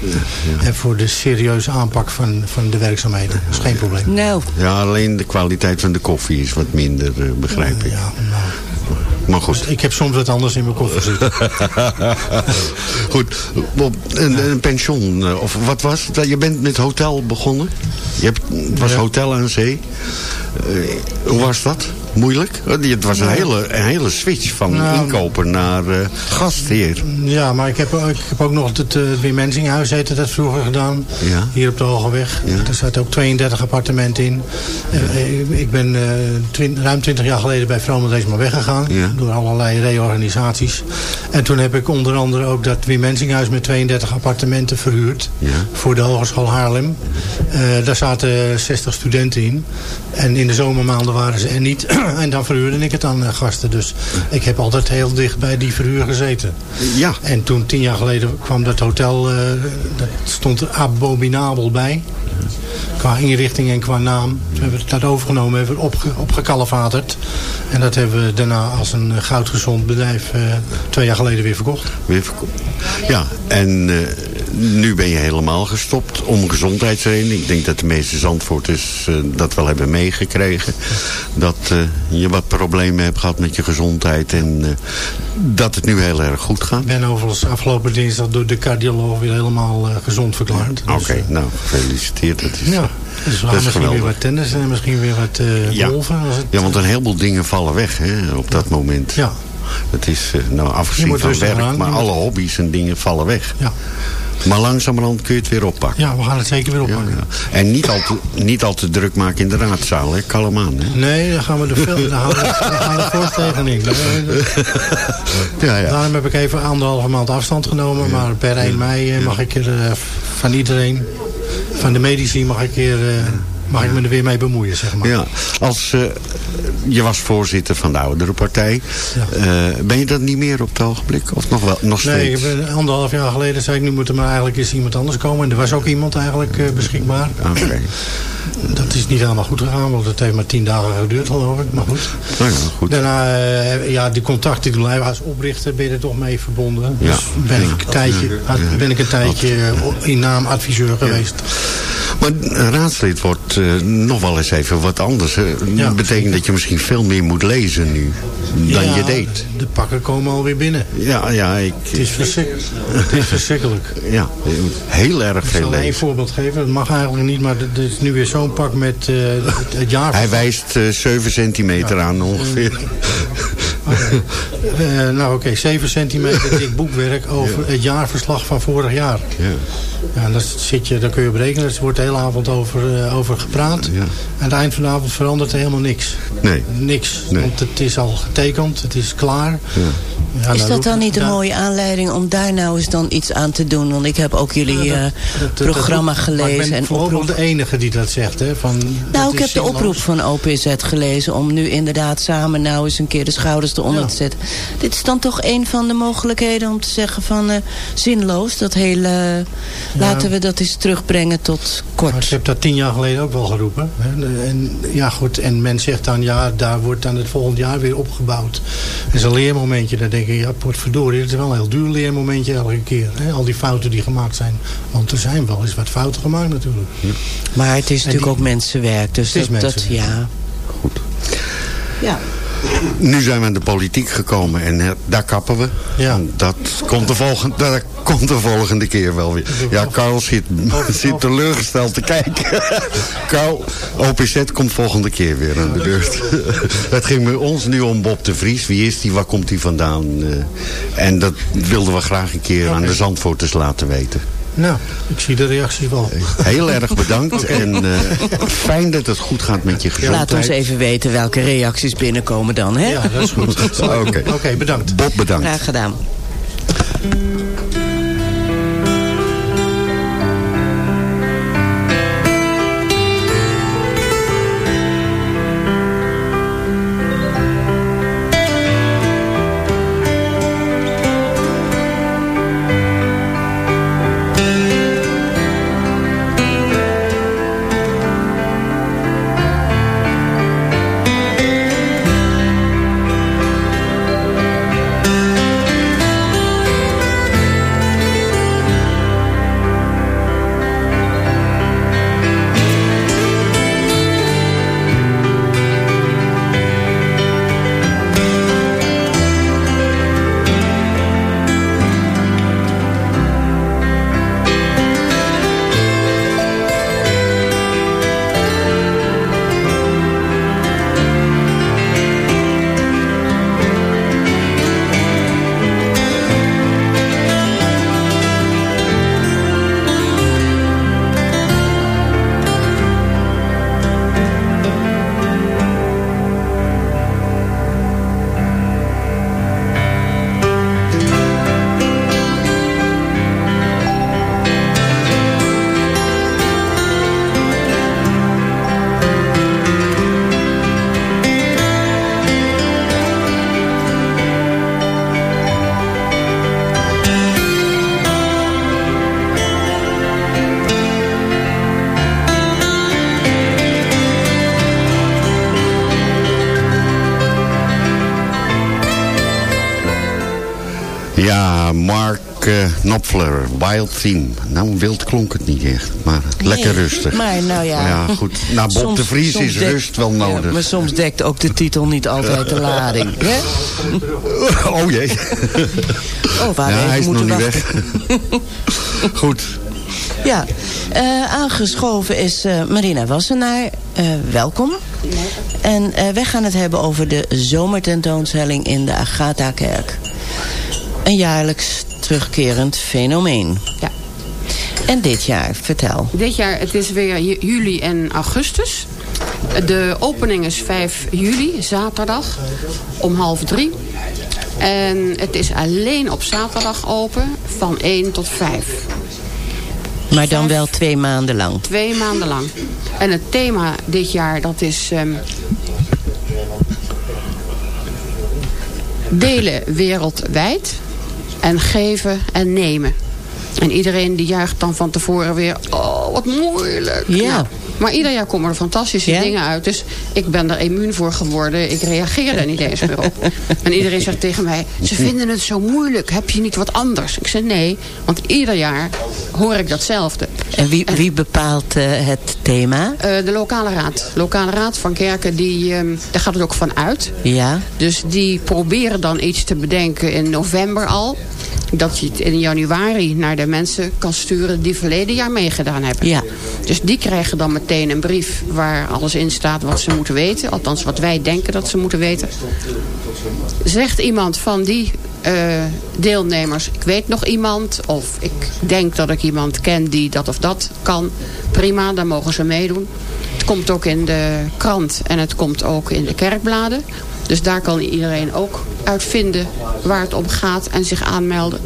En voor de serieuze aanpak van, van de werkzaamheden. Dat is geen probleem. Nou, Ja, alleen de kwaliteit van de koffie is wat minder, eh, begrijp ik. Maar goed. Ik heb soms wat anders in mijn koffer zitten. Goed, Bob, een, een pensioen, eh, of wat was het? Je bent met hotel begonnen. Je hebt, het was Ja. hotel aan zee. Eh, hoe was dat? Moeilijk? Het was een hele, een hele switch van Nou, inkoper naar eh, gastheer. Ja, maar ik heb, ik heb ook nog het uh, Wim Mensinghuis heette dat vroeger gedaan. Ja. Hier op de Hogeweg. Er zaten ook 32 appartementen in. Uh, ik ben uh, ruim 20 jaar geleden bij Vrome Deesma weggegaan. Ja. Door allerlei reorganisaties. En toen heb ik onder andere ook dat Wim Mensinghuis met 32 appartementen verhuurd. Voor de Hogeschool Haarlem. Uh, daar zaten 60 studenten in. En in de zomermaanden waren ze er niet. En dan verhuurde ik het aan uh, gasten. Dus ik heb altijd heel dicht bij die verhuur gezeten. Ja. En toen tien jaar geleden kwam dat hotel, uh, dat stond er abominabel bij. Qua inrichting en qua naam. We hebben dat overgenomen, hebben we opge opgekalefaterd. En dat hebben we daarna als een goudgezond bedrijf uh, twee jaar geleden weer verkocht. Weer verkocht. Ja, en uh, nu ben je helemaal gestopt om gezondheidsreden. Ik denk dat de meeste Zandvoorters uh, dat wel hebben meegekregen. Dat je wat problemen hebt gehad met je gezondheid. En dat het nu heel erg goed gaat. Ik ben overigens afgelopen dinsdag door de cardioloog weer helemaal gezond verklaard. Oké, okay, dus, nou gefeliciteerd. Dat is, ja. Dus we gaan misschien geweldig. weer wat tennis en misschien weer wat ja. golven. Het, ja, want een heleboel dingen vallen weg hè, op dat moment. Ja. Het is nou afgezien van werk, aan, maar alle hobby's en dingen vallen weg. Ja. Maar langzamerhand kun je het weer oppakken. Ja, we gaan het zeker weer oppakken. Ja, ja. En niet al, te, niet al te druk maken in de raadzaal, hè? Kalm aan, hè? Nee, dan gaan we de film, dan gaan we, dan gaan we fors tegenin. ja, ja. Daarom heb ik even anderhalve maand afstand genomen. Maar per 1 mei mag ik er uh, van iedereen, van de medici mag ik er... Mag ik me er weer mee bemoeien, zeg maar. Ja, als, uh, je was voorzitter van de oudere partij. Ja. Uh, ben je dat niet meer op het ogenblik? Of nog, wel, nog steeds? Nee, ik ben, anderhalf jaar geleden zei ik, nu moet er maar eigenlijk eens iemand anders komen. En er was ook iemand eigenlijk uh, beschikbaar. Oké. Okay. Dat is niet helemaal goed gegaan, want het heeft maar tien dagen geduurd, geloof ik. Maar goed. Nou ja, goed. Daarna, ja, die contacten die blijven als oprichter ben je er toch mee verbonden. Ja. Dus ben, ik een tijdje, ben ik een tijdje in naam adviseur geweest. Maar raadslid wordt uh, nog wel eens even wat anders. Dat ja, betekent dat je misschien veel meer moet lezen nu dan ja, je deed. De pakken komen alweer binnen. Ja, ja. Ik, het, is verschrikkelijk. het is verschrikkelijk. Ja, heel erg veel lezen. Ik zal één voorbeeld geven. Dat mag eigenlijk niet, maar er is nu weer zo'n pak met uh, het, het jaar. Hij wijst uh, 7 centimeter ja. aan ongeveer. okay. uh, nou oké, okay, 7 centimeter dik boekwerk over ja. het jaarverslag van vorig jaar. Ja. Ja, dan zit je, dan kun je berekenen. Er wordt de hele avond over, uh, over gepraat. Ja. Aan het eind van de avond verandert er helemaal niks. Nee. Niks. Nee. Want het is al getekend. Het is klaar. Ja. Ja, is dat dan niet een mooie aanleiding om daar nou eens dan iets aan te doen? Want ik heb ook jullie uh, dat, dat, programma dat, gelezen. ik ben en vooral de enige die dat zegt. Hè, van, nou, ik heb de oproep van OPZ gelezen om nu inderdaad samen nou eens een keer de schouders eronder ja. te zetten. Dit is dan toch een van de mogelijkheden om te zeggen van uh, zinloos. Dat hele, ja. laten we dat eens terugbrengen tot kort. Maar ik heb dat tien jaar geleden ook wel geroepen. Hè. En, ja, goed, en men zegt dan, ja, daar wordt dan het volgend jaar weer opgebouwd. Dat is een leermomentje. Dan denk ik, ja, potverdorie, het is wel een heel duur leermomentje elke keer. Hè. Al die fouten die gemaakt zijn. Want er zijn wel eens wat fouten gemaakt natuurlijk. Ja. Maar het is en natuurlijk die, ook mensenwerk. Dus het dat, is dat, ja. Goed. Ja. Nu zijn we in de politiek gekomen en daar kappen we. Ja. Dat, komt de volgende, dat komt de volgende keer wel weer. Ja, Carl zit, zit teleurgesteld te kijken. Carl, OPZ komt volgende keer weer aan de beurt. Het ging bij ons nu om Bob de Vries. Wie is die? Waar komt hij vandaan? Uh, en dat wilden we graag een keer aan de Zandvoorters laten weten. Nou, ik zie de reactie wel. Heel erg bedankt en uh, fijn dat het goed gaat met je gezondheid. Laat ons even weten welke reacties binnenkomen dan, hè? Ja, dat is goed. Oké, okay. okay, bedankt. Bob, bedankt. Graag gedaan. Mark eh, Knopfler, Wild Theme. Nou, wild klonk het niet echt, maar lekker rustig. Maar nou ja. Ja, goed. Nou, Bob Soms- de Vries is dekt- rust wel Ja, nodig. maar soms dekt ook de titel niet altijd de lading. Hè? Oh jee. Oh, waar ja, hij is nog niet wachten. weg. Goed. Ja, eh, aangeschoven is eh, Marina Wassenaar. Welkom. En wij gaan het hebben over de zomertentoonstelling in de Agatha-kerk. Een jaarlijks terugkerend fenomeen. Ja. En dit jaar, vertel. Dit jaar, het is weer ju- juli en augustus. De opening is 5 juli, zaterdag, om half drie. En het is alleen op zaterdag open, van 1 tot 5. Maar dan wel twee maanden lang. Twee maanden lang. En het thema dit jaar, dat is... ehm, delen wereldwijd. En geven en nemen. En iedereen die juicht dan van tevoren weer... Oh, wat moeilijk. Ja. Nou, maar ieder jaar komen er fantastische Ja? dingen uit. Dus ik ben er immuun voor geworden. Ik reageer er niet eens meer op. En iedereen zegt tegen mij... Ze vinden het zo moeilijk. Heb je niet wat anders? Ik zeg nee. Want ieder jaar hoor ik datzelfde. En wie, wie bepaalt eh, het thema? Eh, de lokale raad. Lokale raad van kerken, die, ehm, daar gaat het ook van uit. Ja. Dus die proberen dan iets te bedenken in november al. Dat je het in januari naar de mensen kan sturen die verleden jaar meegedaan hebben. Ja. Dus die krijgen dan meteen een brief waar alles in staat wat ze moeten weten. Althans wat wij denken dat ze moeten weten. Zegt iemand van die eh, deelnemers, ik weet nog iemand... of ik denk dat ik iemand ken die dat of dat kan. Prima, dan mogen ze meedoen. Het komt ook in de krant en het komt ook in de kerkbladen. Dus daar kan iedereen ook uitvinden waar het om gaat en zich aanmelden.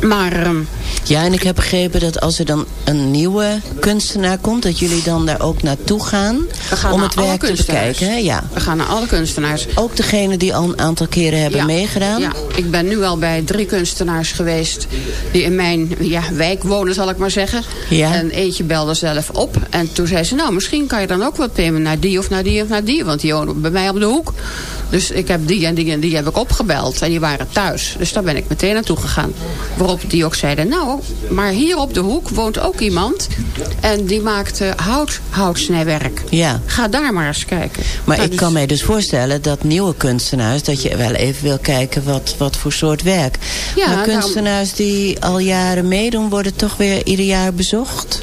Maar ehm, Ja, en ik heb begrepen dat als er dan een nieuwe kunstenaar komt... dat jullie dan daar ook naartoe gaan gaan om naar het werk te bekijken. Hè? Ja. We gaan naar alle kunstenaars. Ook degene die al een aantal keren hebben Ja. meegedaan? Ja, ik ben nu al bij drie kunstenaars geweest die in mijn ja, wijk wonen, zal ik maar zeggen. Ja. En eentje belde zelf op. En toen zei ze, nou, misschien kan je dan ook wat nemen naar die of naar die of naar die. Want die wonen bij mij op de hoek. Dus ik heb die en die en die heb ik opgebeld. En die waren thuis. Dus daar ben ik meteen naartoe gegaan. Waarop die ook zeiden, nou, maar hier op de hoek woont ook iemand. En die maakt hout, houtsnijwerk. Ja. Ga daar maar eens kijken. Maar Nou, ik dus- kan mij dus voorstellen dat nieuwe kunstenaars... dat je wel even wil kijken wat, wat voor soort werk. Ja, maar daarom- kunstenaars die al jaren meedoen... worden toch weer ieder jaar bezocht?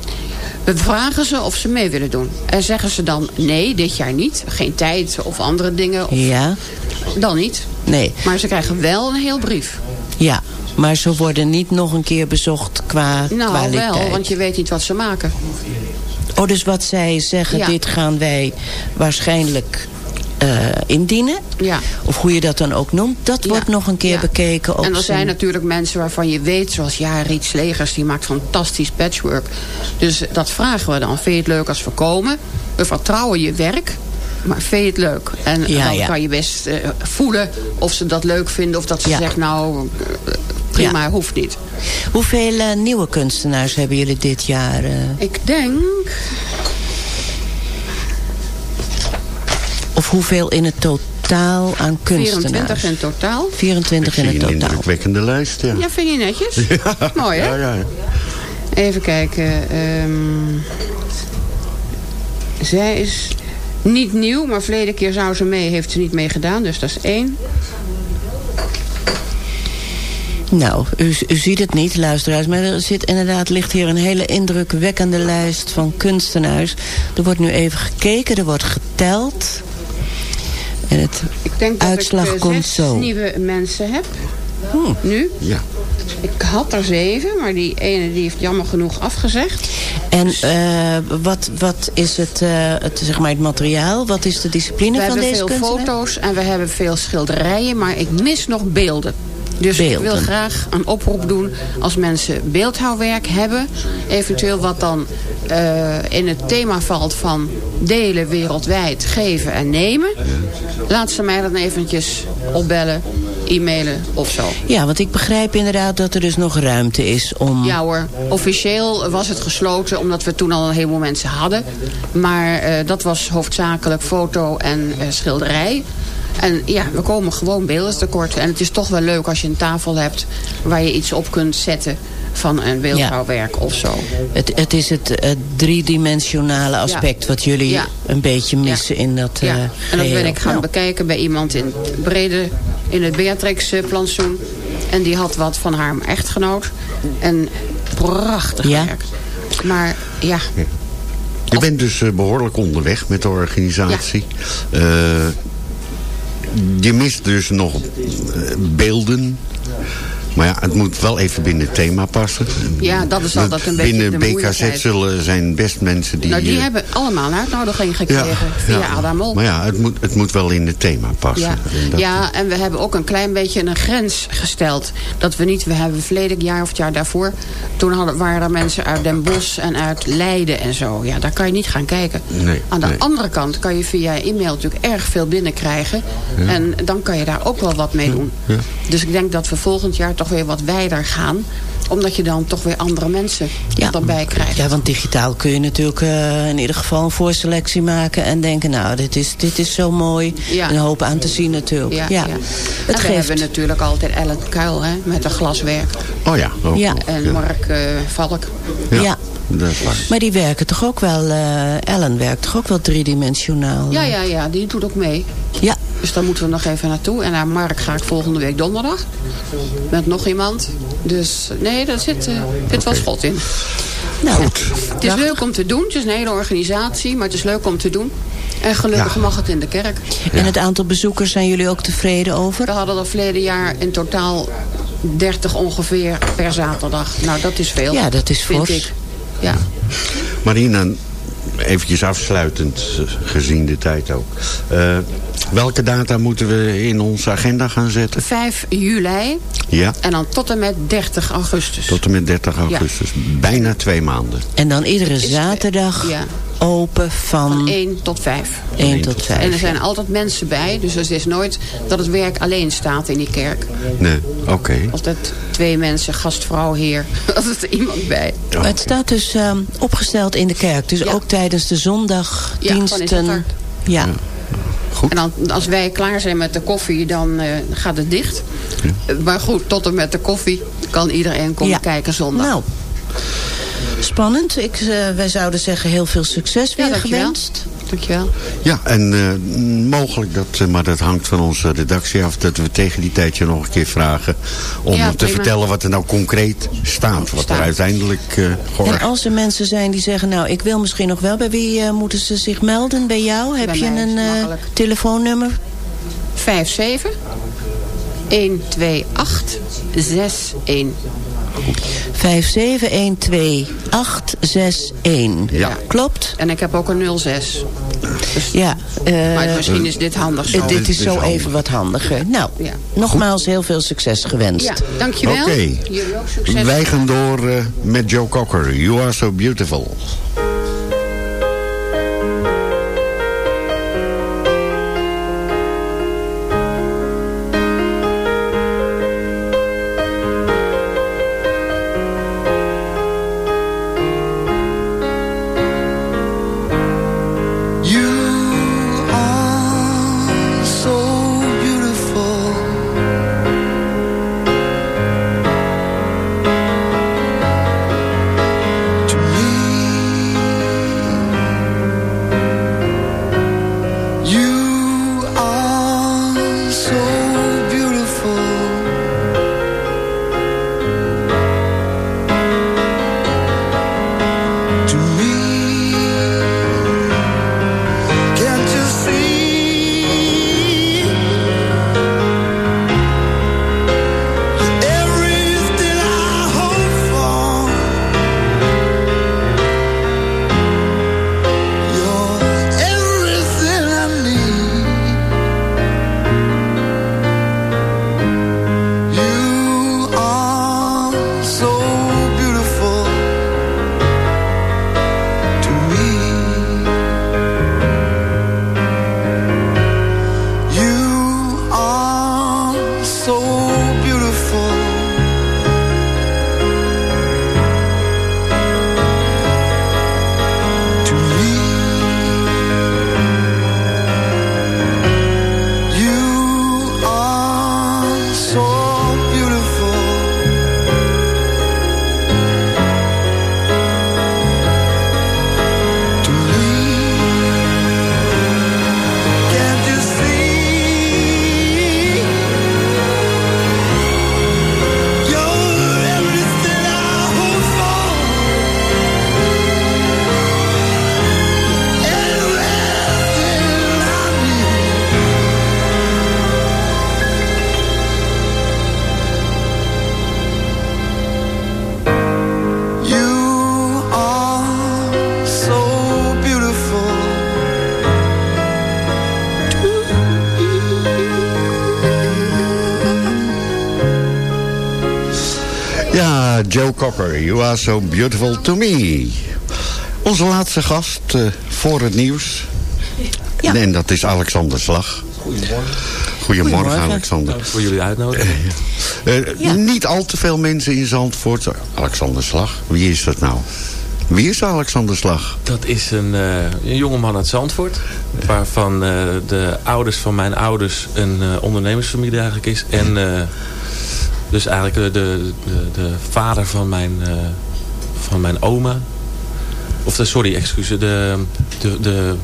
We vragen ze of ze mee willen doen. En zeggen ze dan nee, dit jaar niet. Geen tijd of andere dingen. Of Ja, Dan niet. nee. Maar ze krijgen wel een heel brief. Ja, maar ze worden niet nog een keer bezocht qua Nou, kwaliteit. wel, want je weet niet wat ze maken. Oh, dus wat zij zeggen, Ja. dit gaan wij waarschijnlijk eh, indienen. Ja. Of hoe je dat dan ook noemt. Dat Ja. wordt nog een keer Ja. bekeken. Op En er zijn natuurlijk mensen waarvan je weet, zoals ja, Riet Slegers, die maakt fantastisch patchwork. Dus dat vragen we dan. Vind je het leuk als we komen? We vertrouwen je werk. Maar vind je het leuk? En dan kan je best eh, voelen of ze dat leuk vinden. Of dat ze zegt, nou, eh, prima, hoeft niet. Hoeveel nieuwe kunstenaars hebben jullie dit jaar? Ik denk of hoeveel in het totaal aan kunstenaars? 24 in totaal. 24 in het een totaal. indrukwekkende lijst, ja. Ja, vind je netjes? Mooi, hè? Ja, ja. Even kijken. ehm, zij is niet nieuw, maar verleden keer zou ze mee. Heeft ze niet meegedaan, dus dat is één. Nou, u, u ziet het niet, luisteraars. Maar er zit inderdaad, ligt hier een hele indrukwekkende lijst van kunstenaars. Er wordt nu even gekeken, er wordt geteld. En het Ik denk dat uitslag ik eh, komt zes zo. nieuwe mensen heb. Nu. Ja. Ik had er zeven, maar die ene die heeft jammer genoeg afgezegd. En eh, wat, wat is het, eh, het, zeg maar het materiaal? Wat is de discipline We van hebben deze veel kunstenaar? foto's en we hebben veel schilderijen, maar ik mis nog beelden. Dus ik wil graag een oproep doen als mensen beeldhouwwerk hebben. Eventueel wat dan eh, in het thema valt van delen wereldwijd, geven en nemen. Laat ze mij dan eventjes opbellen, e-mailen of zo. Ja, want ik begrijp inderdaad dat er dus nog ruimte is om... Ja hoor, officieel was het gesloten omdat we toen al een heleboel mensen hadden. Maar eh, dat was hoofdzakelijk foto en eh, schilderij. En ja, we komen gewoon beelden tekort. En het is toch wel leuk als je een tafel hebt waar je iets op kunt zetten van een beeldhouwwerk of zo. Het, het is het, het driedimensionale aspect wat jullie Ja. een beetje missen in dat Ja, eh, en dat ben ik gaan Nou, bekijken bij iemand in Brede, in het Beatrix-plantsoen. En die had wat van haar echtgenoot. En prachtig Ja. werk. Maar ja, Je bent dus eh, behoorlijk onderweg met de organisatie. Eh, je mist dus nog beelden. Maar ja, het moet wel even binnen het thema passen. Ja, dat is altijd een beetje Binnen de BKZ zullen zijn best mensen die... nou, die eh, hebben allemaal een uitnodiging gekregen via ja. Adam Mol. Maar ja, het moet, het moet wel in het thema passen. Ja. En dat- ja, en we hebben ook een klein beetje een grens gesteld. Dat we niet, we hebben verleden jaar of het jaar daarvoor... toen hadden, waren er mensen uit Den Bosch en uit Leiden en zo. Ja, daar kan je niet gaan kijken. Nee, Aan de nee. andere kant kan je via e-mail natuurlijk erg veel binnenkrijgen. Ja. En dan kan je daar ook wel wat mee doen. Ja. Dus ik denk dat we volgend jaar toch weer wat wijder gaan. Omdat je dan toch weer andere mensen erbij krijgt. Ja, want digitaal kun je natuurlijk eh, in ieder geval een voorselectie maken... en denken, nou, dit is, dit is zo mooi. Ja. Een hoop aan te zien natuurlijk. Ja, Ja, ja. Het en we hebben natuurlijk altijd Ellen Kuil hè, met een glaswerk. Oh ja. ook Ja. En. Mark eh, Valk. Ja. Maar die werken toch ook wel... eh, Ellen werkt toch ook wel driedimensionaal? Ja, ja, ja, die doet ook mee. Ja. Dus daar moeten we nog even naartoe. En naar Mark ga ik volgende week donderdag. Met nog iemand. Dus nee, daar zit, eh, zit wel schot in. Nou, Het is leuk om te doen. Het is een hele organisatie, maar het is leuk om te doen. En gelukkig mag het in de kerk. En het aantal bezoekers zijn jullie ook tevreden over? We hadden er verleden jaar in totaal 30 ongeveer per zaterdag. Nou, dat is veel. Ja, dat is vind fors. ik. Ja. Marina, eventjes afsluitend, eh, gezien de tijd ook. Eh, welke data moeten we in onze agenda gaan zetten? 5 juli Ja, en dan tot en met 30 augustus. tot en met 30 augustus. Bijna twee maanden. En dan iedere zaterdag Ja. open van, Van 1 tot 5. 1 tot 5. En er zijn altijd mensen bij. Dus het is nooit dat het werk alleen staat in die kerk. Nee, oké. Altijd twee mensen, gastvrouw, heer. Altijd iemand bij. Maar het staat dus ehm, opgesteld in de kerk. Dus ook tijdens de Ja, zondagdiensten. er. Ja. Goed. En dan, als wij klaar zijn met de koffie, dan eh, gaat het dicht. Maar goed, tot en met de koffie kan iedereen komen Ja. kijken zondag. Nou, spannend. Ik, eh, wij zouden zeggen heel veel succes weer gewenst. Dankjewel. Ja, en eh, mogelijk, dat, eh, maar dat hangt van onze redactie af... dat we tegen die tijd je nog een keer vragen... om Ja, te prima. vertellen wat er nou concreet staat. Wat er uiteindelijk uh, En als er mensen zijn die zeggen, nou, ik wil misschien nog wel... bij wie moeten ze zich melden? Bij jou? Heb Bij je een eh, telefoonnummer? 57 128 61. 5712861. Ja. Klopt? En ik heb ook een 06. Ja. eh, maar misschien is dit handig zo. eh, dit is zo even wat handiger. Nou, Ja. nogmaals heel veel succes gewenst. Ja, dankjewel. Oké. Jullie ook succes. Wij gaan door eh, met Joe Cocker. You are so beautiful. Joe Cocker, you are so beautiful to me. Onze laatste gast eh, voor het nieuws. En dat is Alexander Slag. Goedemorgen. Goedemorgen, Goedemorgen. Alexander. Dank voor jullie uitnodiging. Eh, Niet al te veel mensen in Zandvoort. Alexander Slag, wie is dat nou? Wie is Alexander Slag? Dat is een, eh, een jongeman uit Zandvoort. Waarvan eh, de ouders van mijn ouders een eh, ondernemersfamilie eigenlijk is. En eh, dus eigenlijk de, de, de, de vader van mijn, eh, van mijn oma. Of de, sorry, excuus. De, de, de,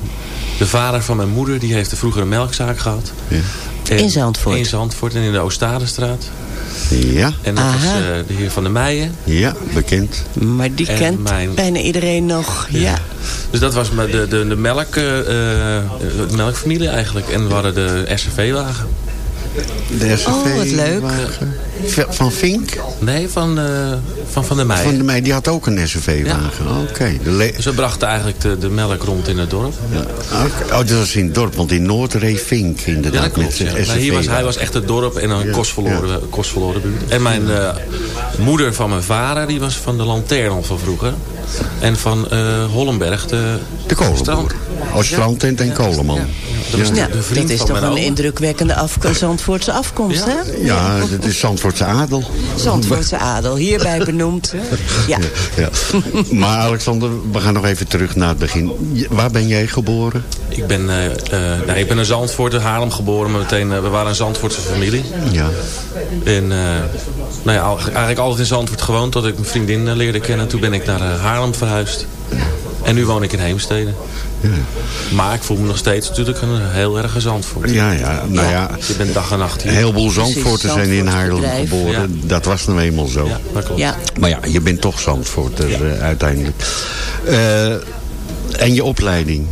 de vader van mijn moeder die heeft vroeger een melkzaak gehad. En- In Zandvoort? In Zandvoort en in de Oostadestraat. Ja. En dat is eh, de heer Van der Meijen. Ja, bekend. Maar die En kent mijn- bijna iedereen nog. Ja. Dus dat was maar de, de, de, melk, eh, eh, de melkfamilie eigenlijk. En we hadden de SRV-wagen. De SRV Oh, wat leuk. wagen. Van Vink? Nee, van, eh, van Van der Meijen. Van de mij, die had ook een SRV-wagen. Oké. le- we brachten eigenlijk de, de melk rond in het dorp. Oké. Oh, dat was in het dorp, want in Noord reed Vink Ja, inderdaad dat klopt. met ja. Maar hier was, hij was echt het dorp en een kostverloren, kostverloren buurt. En mijn eh, moeder van mijn vader, die was van de Lantern van vroeger. En van eh, Hollenberg, de, De kolenboer. strand. Oh, strandtent en kolenman. Dat was Ja, de dat is toch een indrukwekkende af Zandvoortse afkomst, hè? Ja, dat is Zandvoortse adel. Zandvoortse adel, hierbij benoemd. Ja. Ja. Maar Alexander, we gaan nog even terug naar het begin. Waar ben jij geboren? Ik ben, eh, eh, nou, ik ben in Zandvoort, in Haarlem geboren. Maar meteen, eh, we waren een Zandvoortse familie. Ja. En eh, nou ja, eigenlijk altijd in Zandvoort gewoond. Tot ik mijn vriendin leerde kennen. Toen ben ik naar Haarlem verhuisd. En nu woon ik in Heemstede. Maar ik voel me nog steeds natuurlijk een heel erg Zandvoort. Ja, ja, nou ja. Je bent dag en nacht hier. Een heleboel Zandvoorten zijn in Haarlem geboren. Dat was nou eenmaal zo. Ja, dat klopt. Ja. Maar ja, je bent toch Zandvoorter eh, uiteindelijk. Eh, en je opleiding?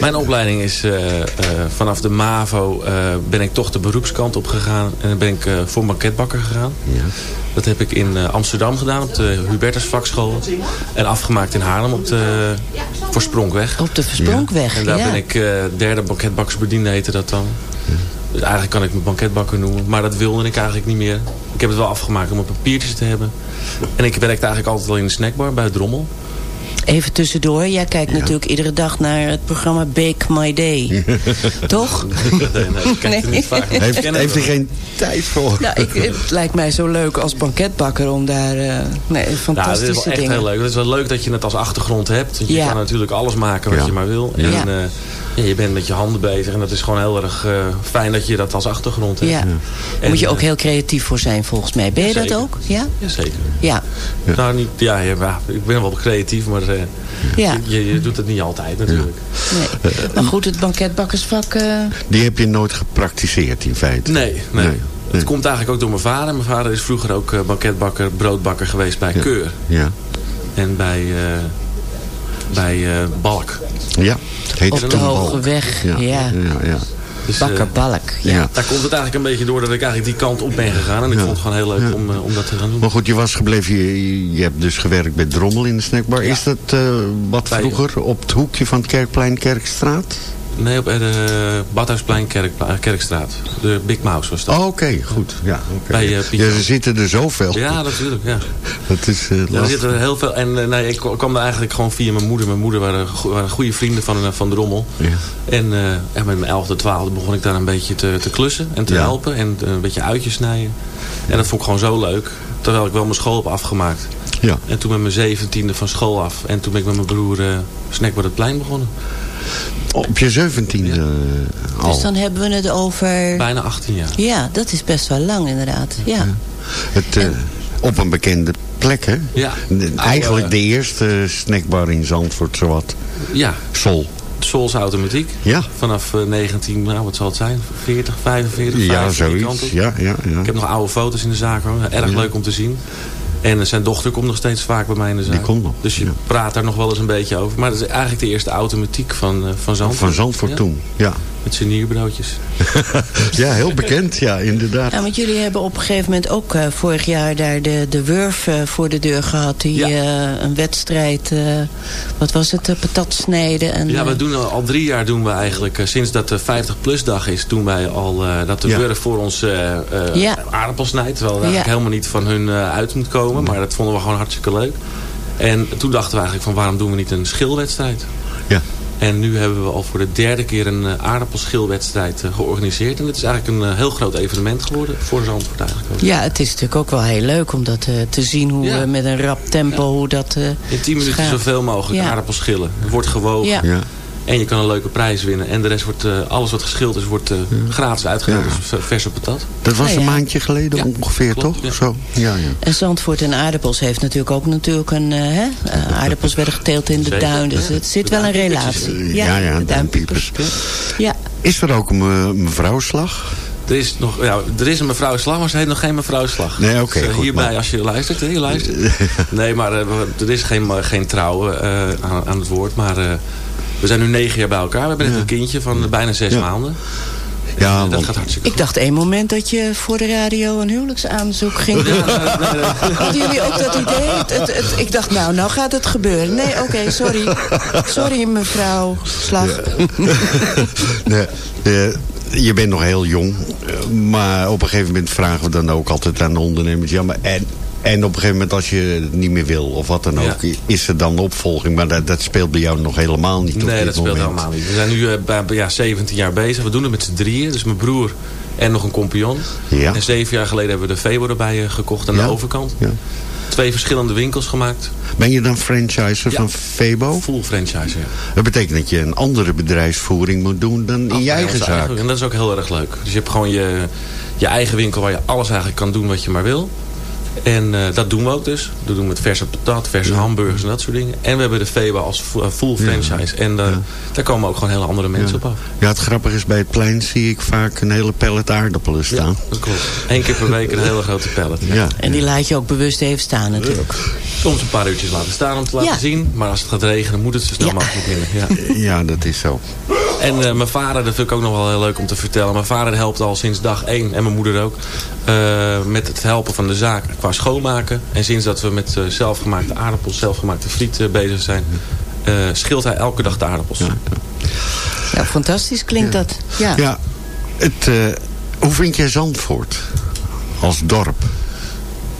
Mijn opleiding is eh, eh, vanaf de MAVO eh, ben ik toch de beroepskant op gegaan. En dan ben ik voor banketbakker gegaan. Dat heb ik in Amsterdam gedaan op de Hubertus vakschool. En afgemaakt in Haarlem op de Voorspronkweg. Op de Voorspronkweg, En daar ja. ben ik derde banketbakkersbediende heette dat dan. Dus eigenlijk kan ik me banketbakker noemen. Maar dat wilde ik eigenlijk niet meer. Ik heb het wel afgemaakt om een papiertjes te hebben. En ik werkte eigenlijk altijd al in de snackbar bij Drommel. Even tussendoor, jij kijkt natuurlijk iedere dag naar het programma Bake My Day. Toch? Nee, nee, niet vaak. Heeft, hij geen tijd voor? Nou, ik, het lijkt mij zo leuk als banketbakker om daar... eh nee, Ja, het fantastische is wel echt dingen. heel leuk. Het is wel leuk dat je het als achtergrond hebt. Want je Ja. kan natuurlijk alles maken wat Ja. je maar wil. Ja. En eh, ja, je bent met je handen bezig. En dat is gewoon heel erg eh, fijn dat je dat als achtergrond hebt. Ja. En, moet je ook eh, heel creatief voor zijn volgens mij. Ben je dat Zeker. ook? Ja? Jazeker. Ja. Nou, niet, ja, ja, ja, ik ben wel creatief, maar eh, Ja. je, je doet het niet altijd natuurlijk. Nee. Maar goed, het banketbakkersvak... eh, Die heb je nooit gepraktiseerd in feite? Nee, nee. Het komt eigenlijk ook door mijn vader. Mijn vader is vroeger ook eh, banketbakker, broodbakker geweest bij Keur. Ja. En bij, eh, bij eh, Balk. Ja. Heet Op het de Hoge balk? Weg, ja. Ja, ja. Dus, eh, Bakkerbalk. Ja. Daar komt het eigenlijk een beetje door dat ik eigenlijk die kant op ben gegaan. En ik vond het gewoon heel leuk om, eh, om dat te gaan doen. Maar goed, je was gebleven, je, je hebt dus gewerkt bij Drommel in de snackbar. Is dat eh, wat Bij- vroeger op het hoekje van het Kerkplein Kerkstraat? Nee, op eh, de Badhuisplein Kerk, Kerkstraat. De Big Mouse was dat. Oh, Oké, goed. Ja. Bij, Piet ja, er zitten er zoveel. Ja, natuurlijk. Ja. Dat is Ja, er zitten er heel veel. En nee, ik kwam er eigenlijk gewoon via mijn moeder. Mijn moeder waren, go- waren goede vrienden van, van de Rommel. Ja. En, en met mijn 11e, 12e begon ik daar een beetje te, te klussen en te helpen. En een beetje uitjes snijden. En dat vond ik gewoon zo leuk. Terwijl ik wel mijn school heb afgemaakt. Ja. En toen met mijn zeventiende van school af. En toen ben ik met mijn broer Snack bij het plein begonnen. Op je zeventiende eh, al. Dus dan hebben we het over... Bijna 18 jaar. Ja, dat is best wel lang inderdaad. Ja. Het, eh, op een bekende plek, hè? Ja. De- eigenlijk de eerste snackbar in Zandvoort, zowat. Ja. Sol. Sols Automatiek. Ja. Vanaf eh, 19, nou wat zal het zijn? 40, 45, Ja, 50, die kant zoiets. Ja, ja, ja. Ik heb nog oude foto's in de zaak hoor. Erg Ja. leuk om te zien. En zijn dochter komt nog steeds vaak bij mij in de zaak. Die komt nog, Dus je praat daar nog wel eens een beetje over. Maar dat is eigenlijk de eerste automatiek van, eh, van Zandvoort. Van Zandvoort Ja. toen, ja. Met seniorbroodjes. ja, heel bekend, ja, inderdaad. Ja, want jullie hebben op een gegeven moment ook eh, vorig jaar daar de, de Wurf eh, voor de deur gehad. Die eh, een wedstrijd, eh, wat was het, uh, patat snijden. En, Ja, we doen al, al drie jaar doen we eigenlijk, sinds dat de 50-plus dag is, doen wij al eh, dat de Ja. Wurf voor ons eh eh, Ja. aardappels snijdt. Terwijl het Ja. eigenlijk helemaal niet van hun eh, uit moet komen. Maar dat vonden we gewoon hartstikke leuk. En toen dachten we eigenlijk van waarom doen we niet een schilwedstrijd? Ja. En nu hebben we al voor de derde keer een eh, aardappelschilwedstrijd eh, georganiseerd. En het is eigenlijk een eh, heel groot evenement geworden voor Zandvoort eigenlijk ook. ja, het is natuurlijk ook wel heel leuk om dat te zien. Hoe Ja. eh, met een rap tempo, hoe dat eh, In 10 minuten zoveel mogelijk Ja. aardappels schillen. Het wordt gewogen. Ja. Ja. En je kan een leuke prijs winnen. En de rest wordt, eh, alles wat geschild is, wordt eh, gratis uitgedeeld. Ja. Dus v- verse patat. Dat was Nou een ja. maandje geleden ongeveer, toch? Zo, ja, ja. En Zandvoort en aardappels heeft natuurlijk ook natuurlijk een... eh, hè? eh, aardappels werden geteeld in de Zeker, duin. Dus ja. het zit wel een relatie. Ja, ja, de duimpiepers. Ja. Is er ook een me- mevrouwslag? Er is, nog, ja, er is een mevrouw Slag, maar ze heeft nog geen mevrouw Slag. Nee, oké, Dus, eh, goed, hierbij, maar- als je luistert, hè, je luistert. nee, maar eh, er is geen, eh, geen trouwen eh, aan, aan het woord. Maar eh, we zijn nu negen jaar bij elkaar. We hebben net een kindje van bijna zes maanden. Ja, dat want- gaat hartstikke Ik dacht één moment dat je voor de radio een huwelijksaanzoek ging doen. Hadden jullie ook dat idee? Het, het, het- ik dacht, nou, nou gaat het gebeuren. Nee, oké, sorry. Sorry, mevrouw Slag. Nee, eh, je bent nog heel jong. eh, Maar op een gegeven moment vragen we dan ook altijd aan de ondernemers. Ja, maar en, en op een gegeven moment als je het niet meer wil of wat dan ook. Is er dan opvolging? Maar dat, dat speelt bij jou nog helemaal niet Nee, dit dat speelt helemaal niet. We zijn nu eh, bij, ja, 17 jaar bezig. We doen het met z'n drieën. Dus mijn broer en nog een compagnon. Ja. En zeven jaar geleden hebben we de Febo erbij eh, gekocht aan Ja. de overkant. Ja. Twee verschillende winkels gemaakt. Ben je dan franchiser van Febo? Full franchise, ja. Dat betekent dat je een andere bedrijfsvoering moet doen dan in je Bij eigen zaak. En dat is ook heel erg leuk. Dus je hebt gewoon je, je eigen winkel waar je alles eigenlijk kan doen wat je maar wil. En eh, dat doen we ook dus. Dat doen we met verse patat, verse hamburgers en dat soort dingen. En we hebben de Feba als eh, full franchise. En daar komen ook gewoon hele andere mensen op af. Ja, het grappige is, bij het plein zie ik vaak een hele pallet aardappelen staan. Dat klopt. Eén keer per week een hele grote pallet. Ja. En die laat je ook bewust even staan natuurlijk. Soms een paar uurtjes laten staan om te laten Ja. zien. Maar als het gaat regenen moet het zo snel mogelijk binnen. Ja. Ja, dat is zo. En eh, mijn vader, dat vind ik ook nog wel heel leuk om te vertellen. Mijn vader helpt al sinds dag één, en mijn moeder ook, eh, met het helpen van de zaak qua schoonmaken. En sinds dat we met eh, zelfgemaakte aardappels, zelfgemaakte friet bezig zijn, eh, schilt hij elke dag de aardappels. Ja, fantastisch klinkt dat. Ja. Ja, het, eh, hoe vind jij Zandvoort als dorp?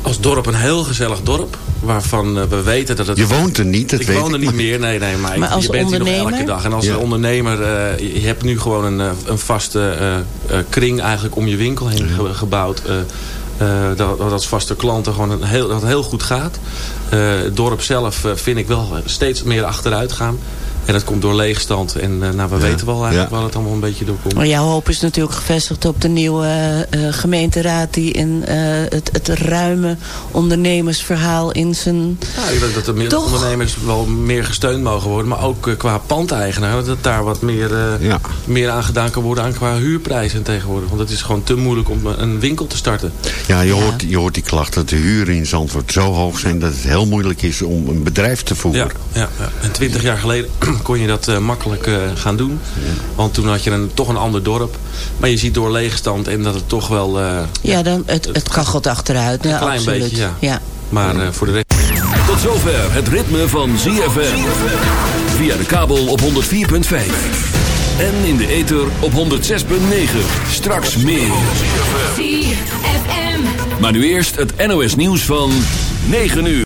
Als dorp een heel gezellig dorp, waarvan eh, we weten dat het... Je woont er niet, dat ik weet woon er niet maar- meer, nee, nee, maar, Maar ik- als je bent hier nog ondernemer? elke dag. En als Ja. ondernemer, eh, je hebt nu gewoon een, eh, een vaste eh, eh, kring eigenlijk om je winkel heen ge- gebouwd. eh, eh, dat, dat als vaste klanten gewoon een heel, dat het heel goed gaat. Eh, het dorp zelf vind ik wel steeds meer achteruit gaan. En dat komt door leegstand. En eh, nou, we weten wel eigenlijk Ja. waar het allemaal een beetje door komt. Maar jouw hoop is natuurlijk gevestigd op de nieuwe eh, eh, gemeenteraad... die in eh, het, het ruime ondernemersverhaal in zijn... Ja, ik denk dat de meer- Toch? ondernemers wel meer gesteund mogen worden. Maar ook qua pandeigenaar. Dat daar wat meer, eh, Ja. meer aan gedaan kan worden aan qua huurprijzen tegenwoordig. Want het is gewoon te moeilijk om een winkel te starten. Ja, je, Hoort, je hoort die klacht dat de huren in Zandvoort zo hoog zijn... dat het heel moeilijk is om een bedrijf te voeren. Ja, ja, ja. En twintig jaar geleden kon je dat eh, makkelijk eh, gaan doen. Want toen had je een, toch een ander dorp. Maar je ziet door leegstand en dat het toch wel... eh, Ja, dan, het, het kachelt achteruit. Een ja, klein absoluut. beetje, ja. ja. Maar eh, voor de rest... Tot zover het ritme van ZFM. Via de kabel op 104.5. En in de ether op 106.9. Straks meer. Maar nu eerst het NOS nieuws van 9 uur.